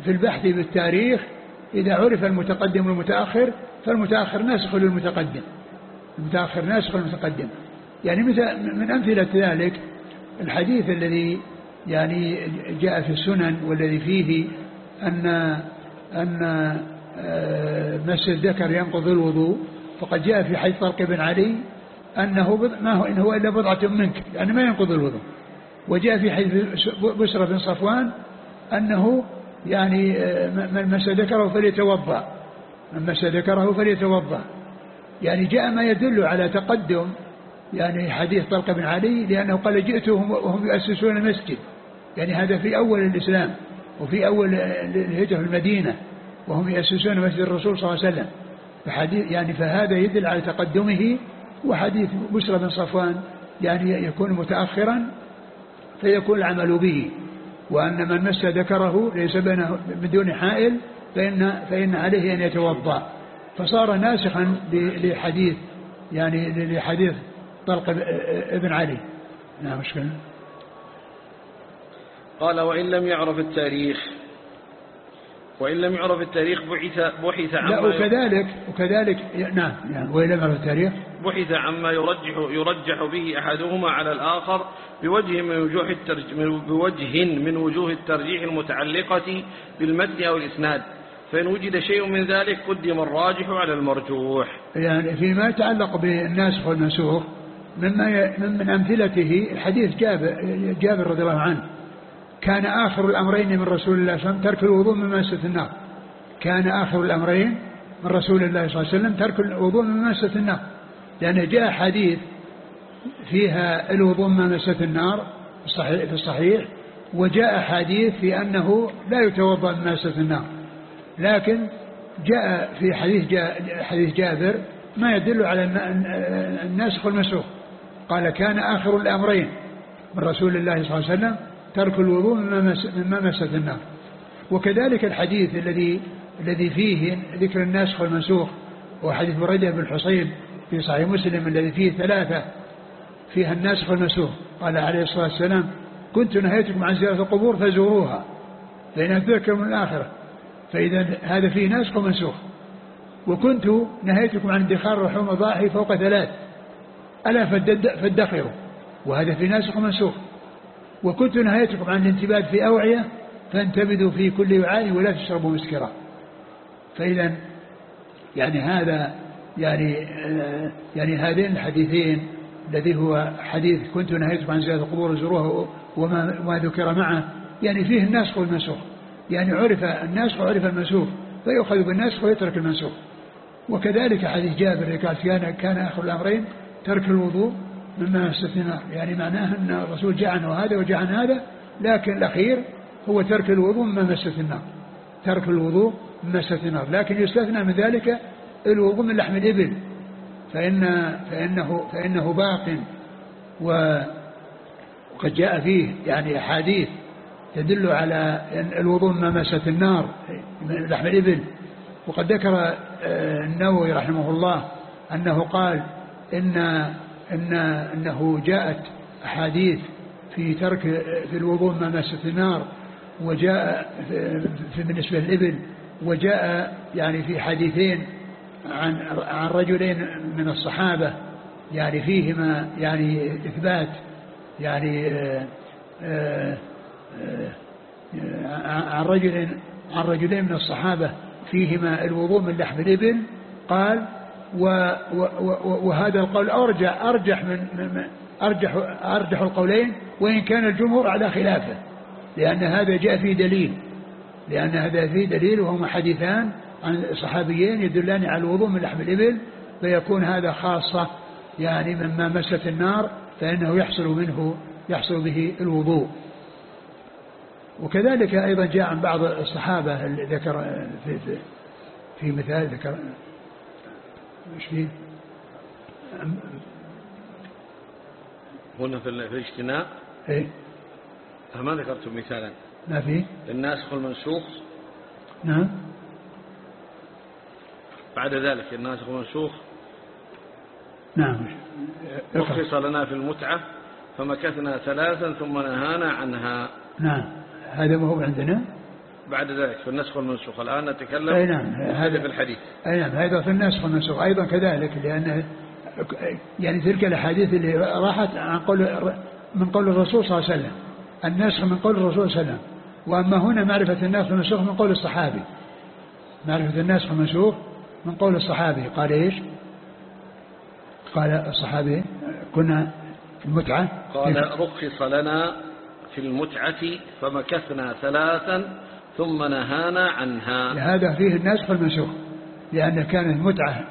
في البحث بالتاريخ إذا عرف المتقدم والمتأخر فالمتأخر ناسخ للمتقدم. المتأخر ناسخ للمتقدم. يعني مثل من أمثلة ذلك الحديث الذي يعني جاء في السنن والذي فيه أن أن آه، مس الذكر ينقض الوضوء فقد جاء في حديث طلق بن علي أنه ما هو إن هو إلا بضعة منك يعني ما ينقض الوضوء. وجاء في حديث بشرى بن صفوان أنه يعني آه، من مس ذكره فليتوضأ من مس ذكره فليتوضأ. يعني جاء ما يدل على تقدم يعني حديث طلق بن علي لأنه قال جئتهم وهم يؤسسون المسجد. يعني هذا في أول الإسلام وفي أول الهجرة في المدينة وهم يأسسون مسجد الرسول صلى الله عليه وسلم. فحديث يعني فهذا يدل على تقدمه وحديث بشرى بن صفوان يعني يكون متأخرا فيكون العمل به. وأن من مس ذكره ليس بينه بدون حائل فإن, فإن عليه أن يتوضأ. فصار ناسخا لحديث يعني لحديث طلق ابن علي. نعم مشكلة قال وإن لم يعرف التاريخ وإن لم يعرف التاريخ بحث بحث عما لا وكذلك وكذلك نعم يعني وإن لم يعرف التاريخ. بحث عما يرجح يرجح به أحدهما على الآخر بوجه من وجوه الترجيح بوجه من وجوه الترجيح المتعلقة بالمتن أو الإسناد. فإن وجد شيء من ذلك قدم الراجح على المرجوح. يعني فيما يتعلق بالناسخ والمنسوخ مما من أمثلته حديث جابر, جابر رضي الله عنه. كان آخر الأمرين من رسول الله صلى الله عليه وسلم ترك الوضوء من مسة النار. كان آخر الأمرين من رسول الله صلى الله عليه وسلم ترك الوضوء من مسة النار. لأن جاء حديث فيها الوضوء من مسة النار في الصحيح وجاء حديث في أنه لا يتوضأ من مسة النار. لكن جاء في حديث حديث جابر ما يدل على الناسخ والمسوخ. قال كان آخر الأمرين من رسول الله صلى الله عليه وسلم ترك الوضوء مما مست النار. وكذلك الحديث الذي الذي فيه ذكر الناسخ والمنسوخ وحديث بريدة بن الحصيب في صحيح مسلم الذي فيه ثلاثة فيها الناسخ والمنسوخ. قال عليه الصلاة والسلام كنت نهيتكم عن زيارة القبور فزوروها فإنها تذكر من الآخرة فإذا هذا فيه ناسخ ومنسوخ. وكنت نهيتكم عن ادخار لحوم الضاحي فوق ثلاث ألا فادخروا وهذا في ناسخ ومنسوخ وكنت نهيتكم عن الانتباد في أوعية فانتبذوا في كل وعاء ولا تشربوا مسكرا. فإذا يعني هذا يعني يعني هذين الحديثين الذي هو حديث كنت نهيتكم عن زيارة القبور زروها وما ما ذكر معه يعني فيه الناسخ والمنسوخ يعني عرف الناسخ وعرف المنسوخ فيؤخذ بالناسخ ويترك المنسوخ. وكذلك حديث جابر كان كان آخر الأمرين ترك الوضوء مما مست النار يعني معناه أن الرسول جعل هذا وجعل هذا لكن الأخير هو ترك الوضوء مما مست النار. ترك الوضوء مما مست النار. لكن يستثنى من ذلك الوضوء من لحم الإبل. فإن فإنه فإنه باق وقد جاء فيه يعني أحاديث تدل على الوضوء مما مست النار من لحم الإبل. وقد ذكر آه، النووي رحمه الله أنه قال إن إن أنه جاءت أحاديث في ترك في الوضوء ما مست النار وجاء في بالنسبة للإبل وجاء يعني في حديثين عن عن رجلين من الصحابة يعني فيهما يعني إثبات يعني عن رجل عن رجلين من الصحابة فيهما الوضوء من لحم الإبل قال وهذا القول أرجح أرجح من أرجح أرجح القولين وإن كان الجمهور على خلافه لأن هذا جاء فيه دليل لأن هذا فيه دليل وهما حديثان عن صحابيين يدلان على الوضوء من لحم الإبل فيكون هذا خاصة يعني مما مست النار فإنه يحصل منه يحصل به الوضوء. وكذلك أيضا جاء عن بعض الصحابة ذكر في, في, في مثال ذكر إيش فيه؟ هنا في الاجتناء إيه. ما ذكرتم مثالا. ما في الناسخ والمنسوخ نعم. بعد ذلك الناسخ والمنسوخ نعم. رخص لنا في المتعة فمكثنا ثلاثا ثم نهانا عنها. نعم. هذا ما هو عندنا. بعد ذلك في النسخ والمنسوخ. الآن نتكلم أي نعم هذا في الحديث. أي نعم هذا في النسخ والمنسوخ. أيضا كذلك لأن يعني تلك الأحاديث اللي راحت عن قول من قول الرسول صلى الله عليه وسلم. النسخ من قول الرسول صلى الله عليه وسلم. وأما هنا معرفة النسخ والمنسوخ من قول الصحابي. معرفة النسخ والمنسوخ من قول الصحابي. قال إيش؟ قال الصحابي كنا في المتعة. قال رخص لنا في المتعة فمكثنا ثلاثا ثم نهانا عنها. هذا فيه الناسخ والمنسوخ لأن كانت متعة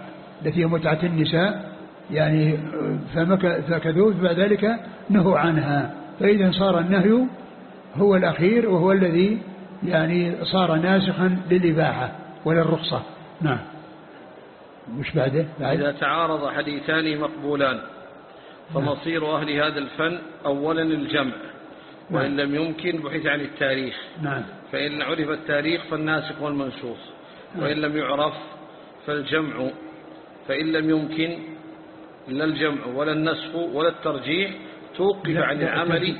التي هي متعة النساء يعني فكذوا بعد ذلك نهوا عنها. فإذا صار النهي هو الأخير وهو الذي يعني صار ناسخا للإباحة وللرخصة. نعم. مش بعده؟ بعد. إذا تعارض حديثان مقبولان فمصير أهل هذا الفن أولا الجمع. وإن لم يمكن بحث عن التاريخ. نعم. فإن عرف التاريخ فالناسخ والمنسوخ. وإن لم يعرف فالجمع. فإن لم يمكن لا الجمع ولا النسخ ولا الترجيح توقف عن العمل.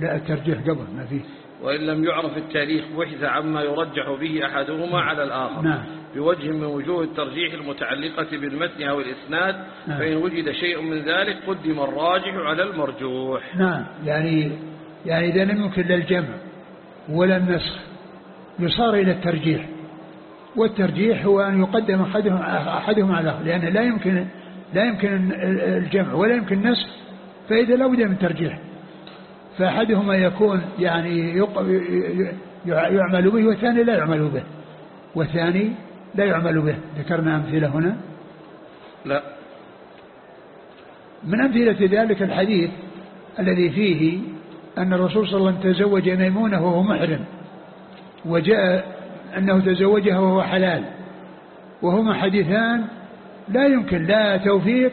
لا الترجيح قبل ما فيه. وإن لم يعرف التاريخ بحث عما يرجح به أحدهما على الآخر. نعم. بوجه من وجوه الترجيح المتعلقة بالمتن أو الإسناد نعم. فإن وجد شيء من ذلك قدم الراجح على المرجوح. نعم. يعني يعني إذا لم يمكن لا الجمع ولا النسخ يصار إلى الترجيح والترجيح هو أن يقدم أحدهم أحدهم على الآخر لأن لا يمكن لا يمكن الجمع ولا يمكن النسخ فإذا لا بد من ترجيح. فأحدهما يكون يعني يعمل به والثاني لا يعمل به والثاني لا يعمل به. ذكرنا أمثلة هنا؟ لا. من أمثلة ذلك الحديث الذي فيه أن الرسول صلى الله عليه وسلم تزوج ميمونة وهو محرم وجاء أنه تزوجها وهو حلال. وهما حديثان لا يمكن لا توفيق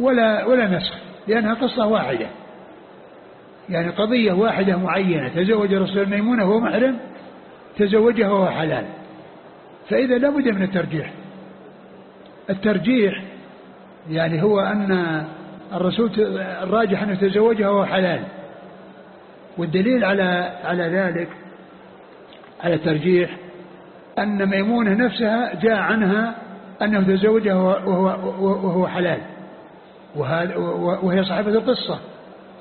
ولا ولا نسخ لأنها قصة واحدة. يعني قضية واحدة معينة تزوج الرسول ميمونة وهو محرم تزوجها وهو حلال. فإذا لابد من الترجيح. الترجيح يعني هو أن الرسول الراجح أنه تزوجها وهو حلال. والدليل على على ذلك على الترجيح أن ميمونة نفسها جاء عنها أنه تزوجها وهو, وهو حلال. وهي صاحبة القصة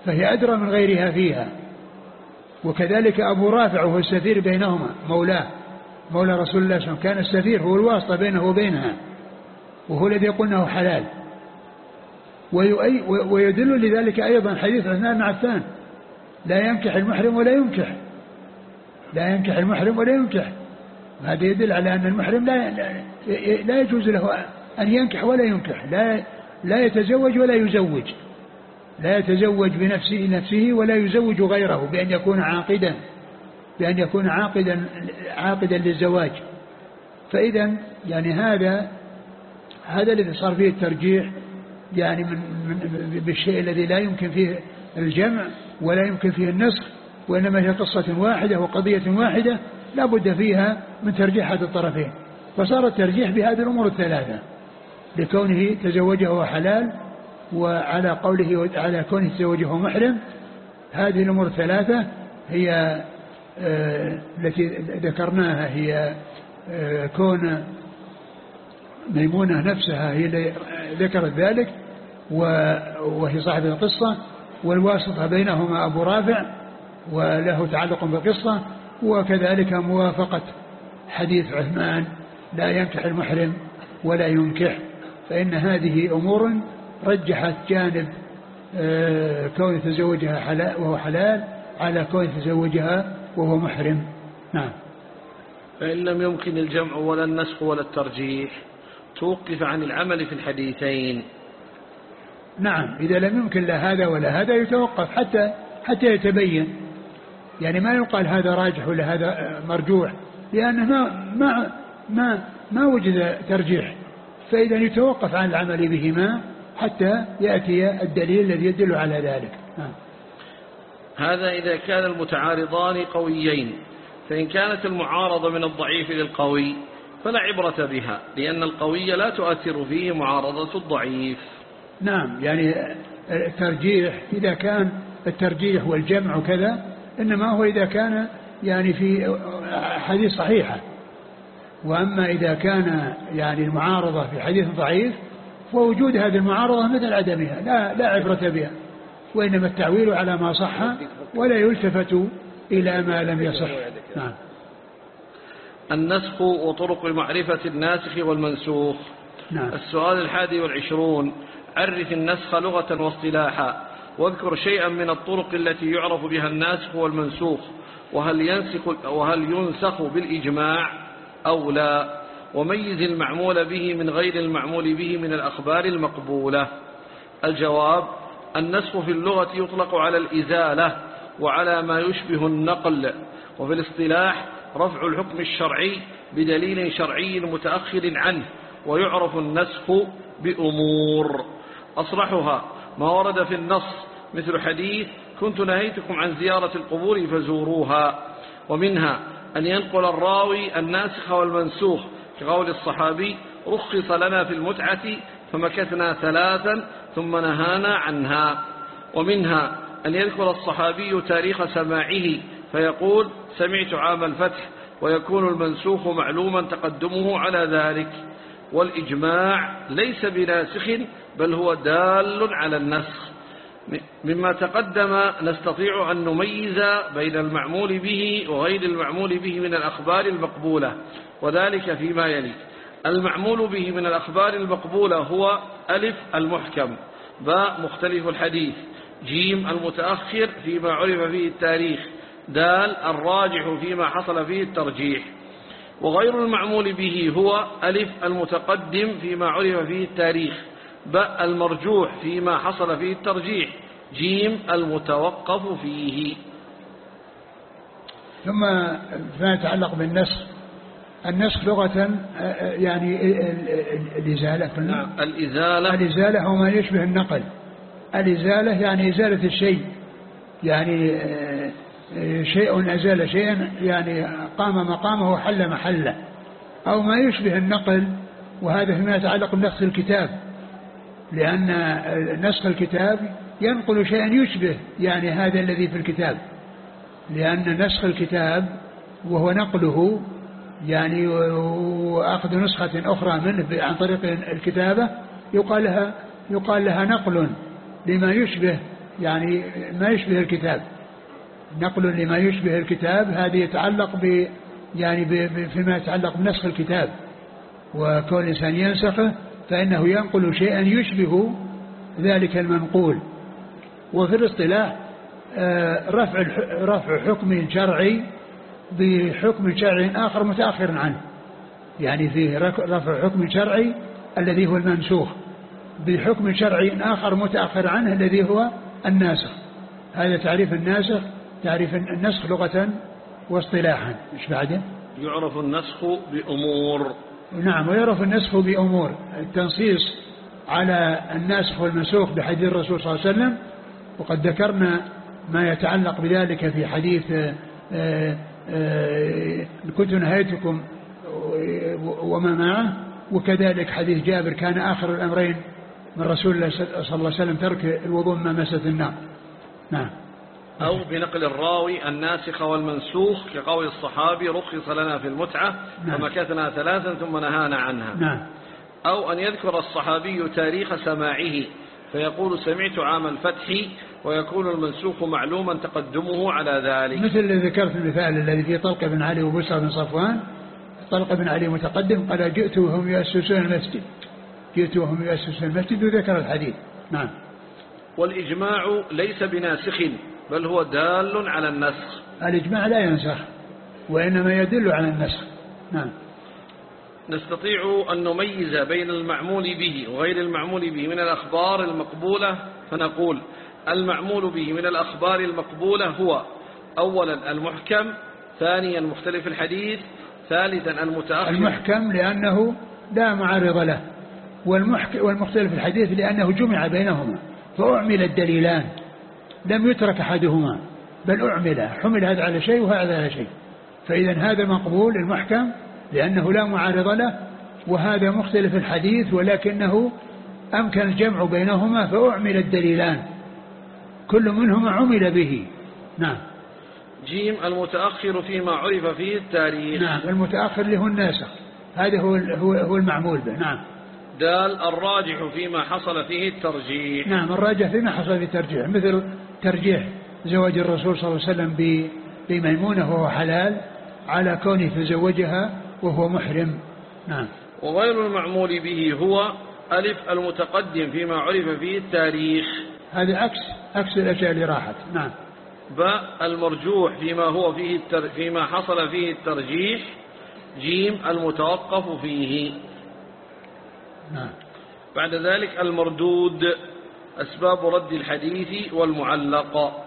فهي أدرى من غيرها فيها. وكذلك أبو رافع وهو السفير بينهما مولاه مولى رسول الله صلى الله عليه وسلم. كان السفير هو الواسطة بينه وبينها. وهو الذي قلنا حلال. ويدل لذلك أيضا حديث عثمان بن عفان لا ينكح المحرم ولا ينكح. لا ينكح المحرم ولا ينكح. هذا يدل على أن المحرم لا لا يجوز له أن ينكح ولا ينكح. لا لا يتزوج ولا يزوج. لا يتزوج بنفسه نفسه ولا يزوج غيره بأن يكون عاقدا. بأن يكون عاقدا عاقدا للزواج. فإذا يعني هذا هذا الذي صار فيه الترجيح يعني من, من بالشيء الذي لا يمكن فيه الجمع ولا يمكن فيه النسخ وإنما هي قصة واحدة وقضية واحدة لا بد فيها من ترجيح هذا الطرفين. فصار الترجيح بهذه الأمور الثلاثة لكونه تزوجه حلال وعلى قوله على كونه تزوجه محرم. هذه الأمور الثلاثة هي آه، التي ذكرناها هي آه، كون ميمونة نفسها هي اللي ذكرت ذلك وهي صاحبة القصة. والواسطة بينهما أبو رافع وله تعلق بالقصة وكذلك موافقة حديث عثمان لا ينكح المحرم ولا ينكح فإن هذه أمور رجحت جانب آه، كون يتزوجها حلال وهو حلال على كون يتزوجها وهو محرم. نعم. فإن لم يمكن الجمع ولا النسخ ولا الترجيح توقف عن العمل في الحديثين. نعم إذا لم يمكن لا هذا ولا هذا يتوقف حتى حتى يتبين. يعني ما يقال هذا راجح ولا هذا مرجوح لأنه ما ما ما ما وجد ترجيح. فإذا يتوقف عن العمل بهما حتى يأتي الدليل الذي يدل على ذلك. نعم. هذا إذا كان المتعارضان قويين فإن كانت المعارضة من الضعيف للقوي فلا عبرة بها لأن القوي لا تؤثر فيه معارضة الضعيف. نعم يعني الترجيح إذا كان الترجيح والجمع وكذا إنما هو إذا كان يعني في حديث صحيحة. وأما إذا كان يعني المعارضة في حديث ضعيف فوجود هذه المعارضة مثل عدمها لا, لا عبرة بها وإنما التعويل على ما صح ولا يلتفت إلى ما لم يصح. نعم. النسخ وطرق معرفة الناسخ والمنسوخ. نعم. السؤال الحادي والعشرون عرف النسخ لغة واصطلاحا واذكر شيئا من الطرق التي يعرف بها الناسخ والمنسوخ وهل ينسخ, وهل ينسخ بالإجماع أو لا؟ وميز المعمول به من غير المعمول به من الأخبار المقبولة. الجواب النسخ في اللغة يطلق على الإزالة وعلى ما يشبه النقل وفي الاصطلاح رفع الحكم الشرعي بدليل شرعي متأخر عنه ويعرف النسخ بأمور. أصرحها ما ورد في النص مثل حديث كنت نهيتكم عن زيارة القبور فزوروها. ومنها أن ينقل الراوي الناسخ والمنسوخ كقول الصحابي رخص لنا في المتعة فمكثنا ثلاثا ثم نهانا عنها. ومنها أن يذكر الصحابي تاريخ سماعه فيقول سمعت عام الفتح ويكون المنسوخ معلوما تقدمه على ذلك. والإجماع ليس بناسخ بل هو دال على النسخ. مما تقدم نستطيع أن نميز بين المعمول به وغير المعمول به من الأخبار المقبولة وذلك فيما يلي. المعمول به من الأخبار المقبولة هو ألف المحكم باء مختلف الحديث جيم المتأخر فيما عرف فيه التاريخ دال الراجح فيما حصل فيه الترجيح. وغير المعمول به هو ألف المتقدم فيما عرف فيه التاريخ. باء المرجوح فيما حصل فيه الترجيح. جيم المتوقف فيه. ثم فيما يتعلق بالنسخ. النسخ لغة يعني الإزالة. نعم. الإزالة. الإزالة هو ما يشبه النقل. الإزالة يعني إزالة الشيء. يعني شيء أزال شيئا يعني قام مقامه وحل محله. أو ما يشبه النقل وهذا فيما يتعلق بنسخ الكتاب. لأن نسخ الكتاب ينقل شيئا يشبه يعني هذا الذي في الكتاب. لأن نسخ الكتاب وهو نقله يعني وأخذ نسخة أخرى منه عن طريق الكتابة يقال لها يقال لها نقل لما يشبه يعني ما يشبه الكتاب. نقل لما يشبه الكتاب هذه يتعلق ب يعني فيما يتعلق بنسخ الكتاب. وكون الإنسان ينسخه فإنه ينقل شيئا يشبه ذلك المنقول. وفي الاصطلاح آه، رفع رفع حكم شرعي بحكم شرعي آخر متأخر عنه. يعني فيه رفع حكم شرعي الذي هو المنسوخ بحكم شرعي آخر متأخر عنه الذي هو الناسخ. هذا تعريف الناسخ تعريف النسخ لغة واصطلاحا. إيش بعده؟ يعرف النسخ بأمور. نعم ويعرف النسخ بأمور التنصيص على الناسخ والمنسوخ بحديث الرسول صلى الله عليه وسلم. وقد ذكرنا ما يتعلق بذلك في حديث آه، آه، كنت نهيتكم وما معه وكذلك حديث جابر كان آخر الأمرين من رسول الله صلى الله عليه وسلم ترك الوضوء ما مست النار. نعم. أو بنقل الراوي الناسخ والمنسوخ كقول الصحابي رخص لنا في المتعة نعم. فمكثنا ثلاثا ثم نهانا عنها. نعم. أو أن يذكر الصحابي تاريخ سماعه فيقول سمعت عام الفتح ويكون المنسوخ معلوما تقدمه على ذلك. مثل اللي ذكرت المثال الذي في طلق بن علي وبشر بن صفوان. طلق بن علي متقدم قال جئت وهم يؤسسون المسجد. جئت وهم يؤسسون المسجد وذكر الحديث. نعم. والإجماع ليس بناسخ. بل هو دال على النسخ. الإجماع لا ينسخ وإنما يدل على النسخ. نعم. نستطيع أن نميز بين المعمول به وغير المعمول به من الأخبار المقبولة؟ فنقول المعمول به من الأخبار المقبولة هو أولا المحكم ثانيا مختلف الحديث ثالثا المتأخر. المحكم لأنه لا معارض له والمختلف الحديث لأنه جمع بينهما فأعمل الدليلان. لم يترك أحدهما بل أعمل حمل هذا على شيء وهذا على شيء. فإذا هذا مقبول المحكم لأنه لا معارض له وهذا مختلف الحديث ولكنه أمكن الجمع بينهما فأعمل الدليلان. كل منهما عمل به. نعم. جيم المتأخر فيما عرف فيه التاريخ. نعم المتأخر هو الناسخ هذا هو هو هو المعمول به. نعم. دال الراجح فيما حصل فيه الترجيح. نعم الراجح فيما حصل فيه الترجيح. مثل ترجيح زواج الرسول صلى الله عليه وسلم بميمونة وهو حلال على كونه تزوجها وهو محرم. نعم. وغير المعمول به هو ألف المتقدم فيما عرف فيه التاريخ. هذا عكس عكس الأشياء اللي راحت. نعم. باء المرجوح فيما هو فيه التر... فيما حصل فيه الترجيح. جيم المتوقف فيه. نعم. بعد ذلك المردود. أسباب رد الحديث والمعلق.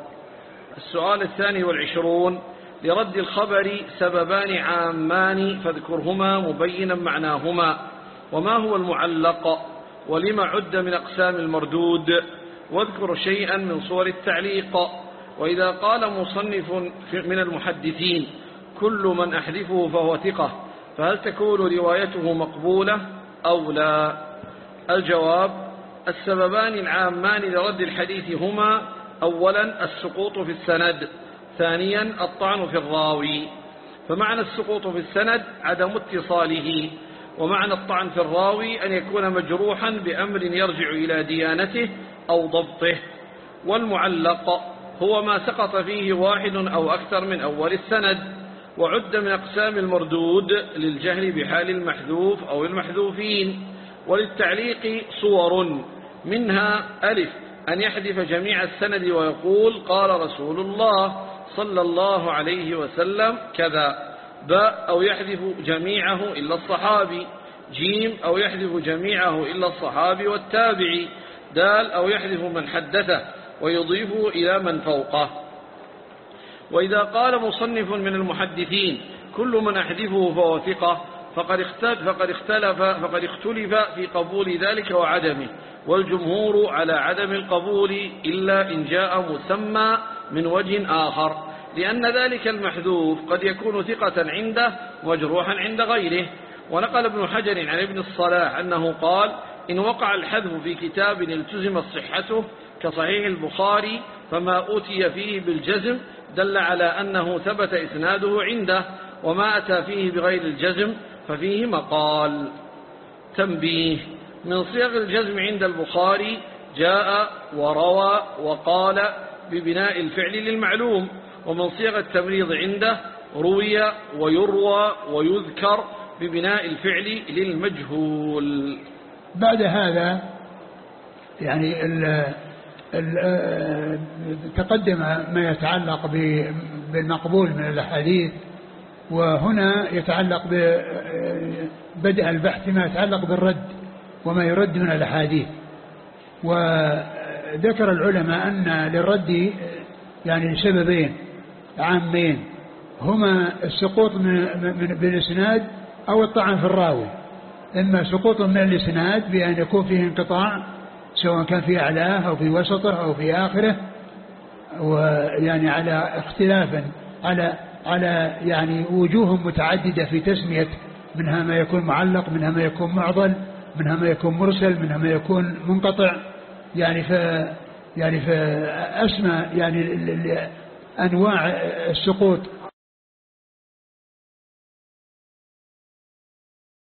السؤال الثاني والعشرون لرد الخبر سببان عامان فاذكرهما مبينا معناهما. وما هو المعلق؟ ولما عد من أقسام المردود؟ واذكر شيئا من صور التعليق. وإذا قال مصنف من المحدثين كل من أحذفه فهو ثقة. فهل تكون روايته مقبولة أو لا؟ الجواب السببان العامان لرد الحديث هما أولا السقوط في السند ثانيا الطعن في الراوي. فمعنى السقوط في السند عدم اتصاله ومعنى الطعن في الراوي أن يكون مجروحا بأمر يرجع إلى ديانته أو ضبطه. والمعلق هو ما سقط فيه واحد أو أكثر من أول السند. وعد من أقسام المردود للجهل بحال المحذوف أو المحذوفين. وللتعليق صور. منها ألف أن يحذف جميع السند ويقول قال رسول الله صلى الله عليه وسلم كذا باء أو يحذف جميعه إلا الصحابي جيم أو يحذف جميعه إلا الصحابي والتابعي دال أو يحذف من حدثه ويضيفه إلى من فوقه. وإذا قال مصنف من المحدثين كل من أحذفه فهو ثقة فقد اختلف, فقد اختلف, فقد اختلف في قبول ذلك وعدمه. والجمهور على عدم القبول إلا إن جاء مسمى من وجه آخر. لأن ذلك المحذوف قد يكون ثقة عنده مجروحا عند غيره. ونقل ابن حجر عن ابن الصلاح أنه قال إن وقع الحذف في كتاب التزمت صحته كصحيح البخاري فما أوتي فيه بالجزم دل على أنه ثبت إسناده عنده وما أتى فيه بغير الجزم ففيه مقال تنبيه من صيغ الجزم عند البخاري جاء وروى وقال ببناء الفعل للمعلوم ومن صيغ التمريض عنده روي ويروى ويذكر ببناء الفعل للمجهول. بعد هذا يعني ال ال تقدم ما يتعلق بالمقبول من الأحاديث وهنا يتعلق ببدء البحث ما يتعلق بالرد وما يرد من الأحاديث. وذكر العلماء أن للرد يعني سببين عامين. هما السقوط من بالإسناد أو الطعن في الراوي. إما سقوط من الإسناد بأن يكون فيه انقطاع سواء كان في أعلاه أو في وسطه أو في آخره ويعني على اختلاف على على يعني وجوه متعددة في تسمية منها ما يكون معلق منها ما يكون معضل منها ما يكون مرسل منها ما يكون منقطع. يعني ف يعني فأسمى يعني أنواع السقوط.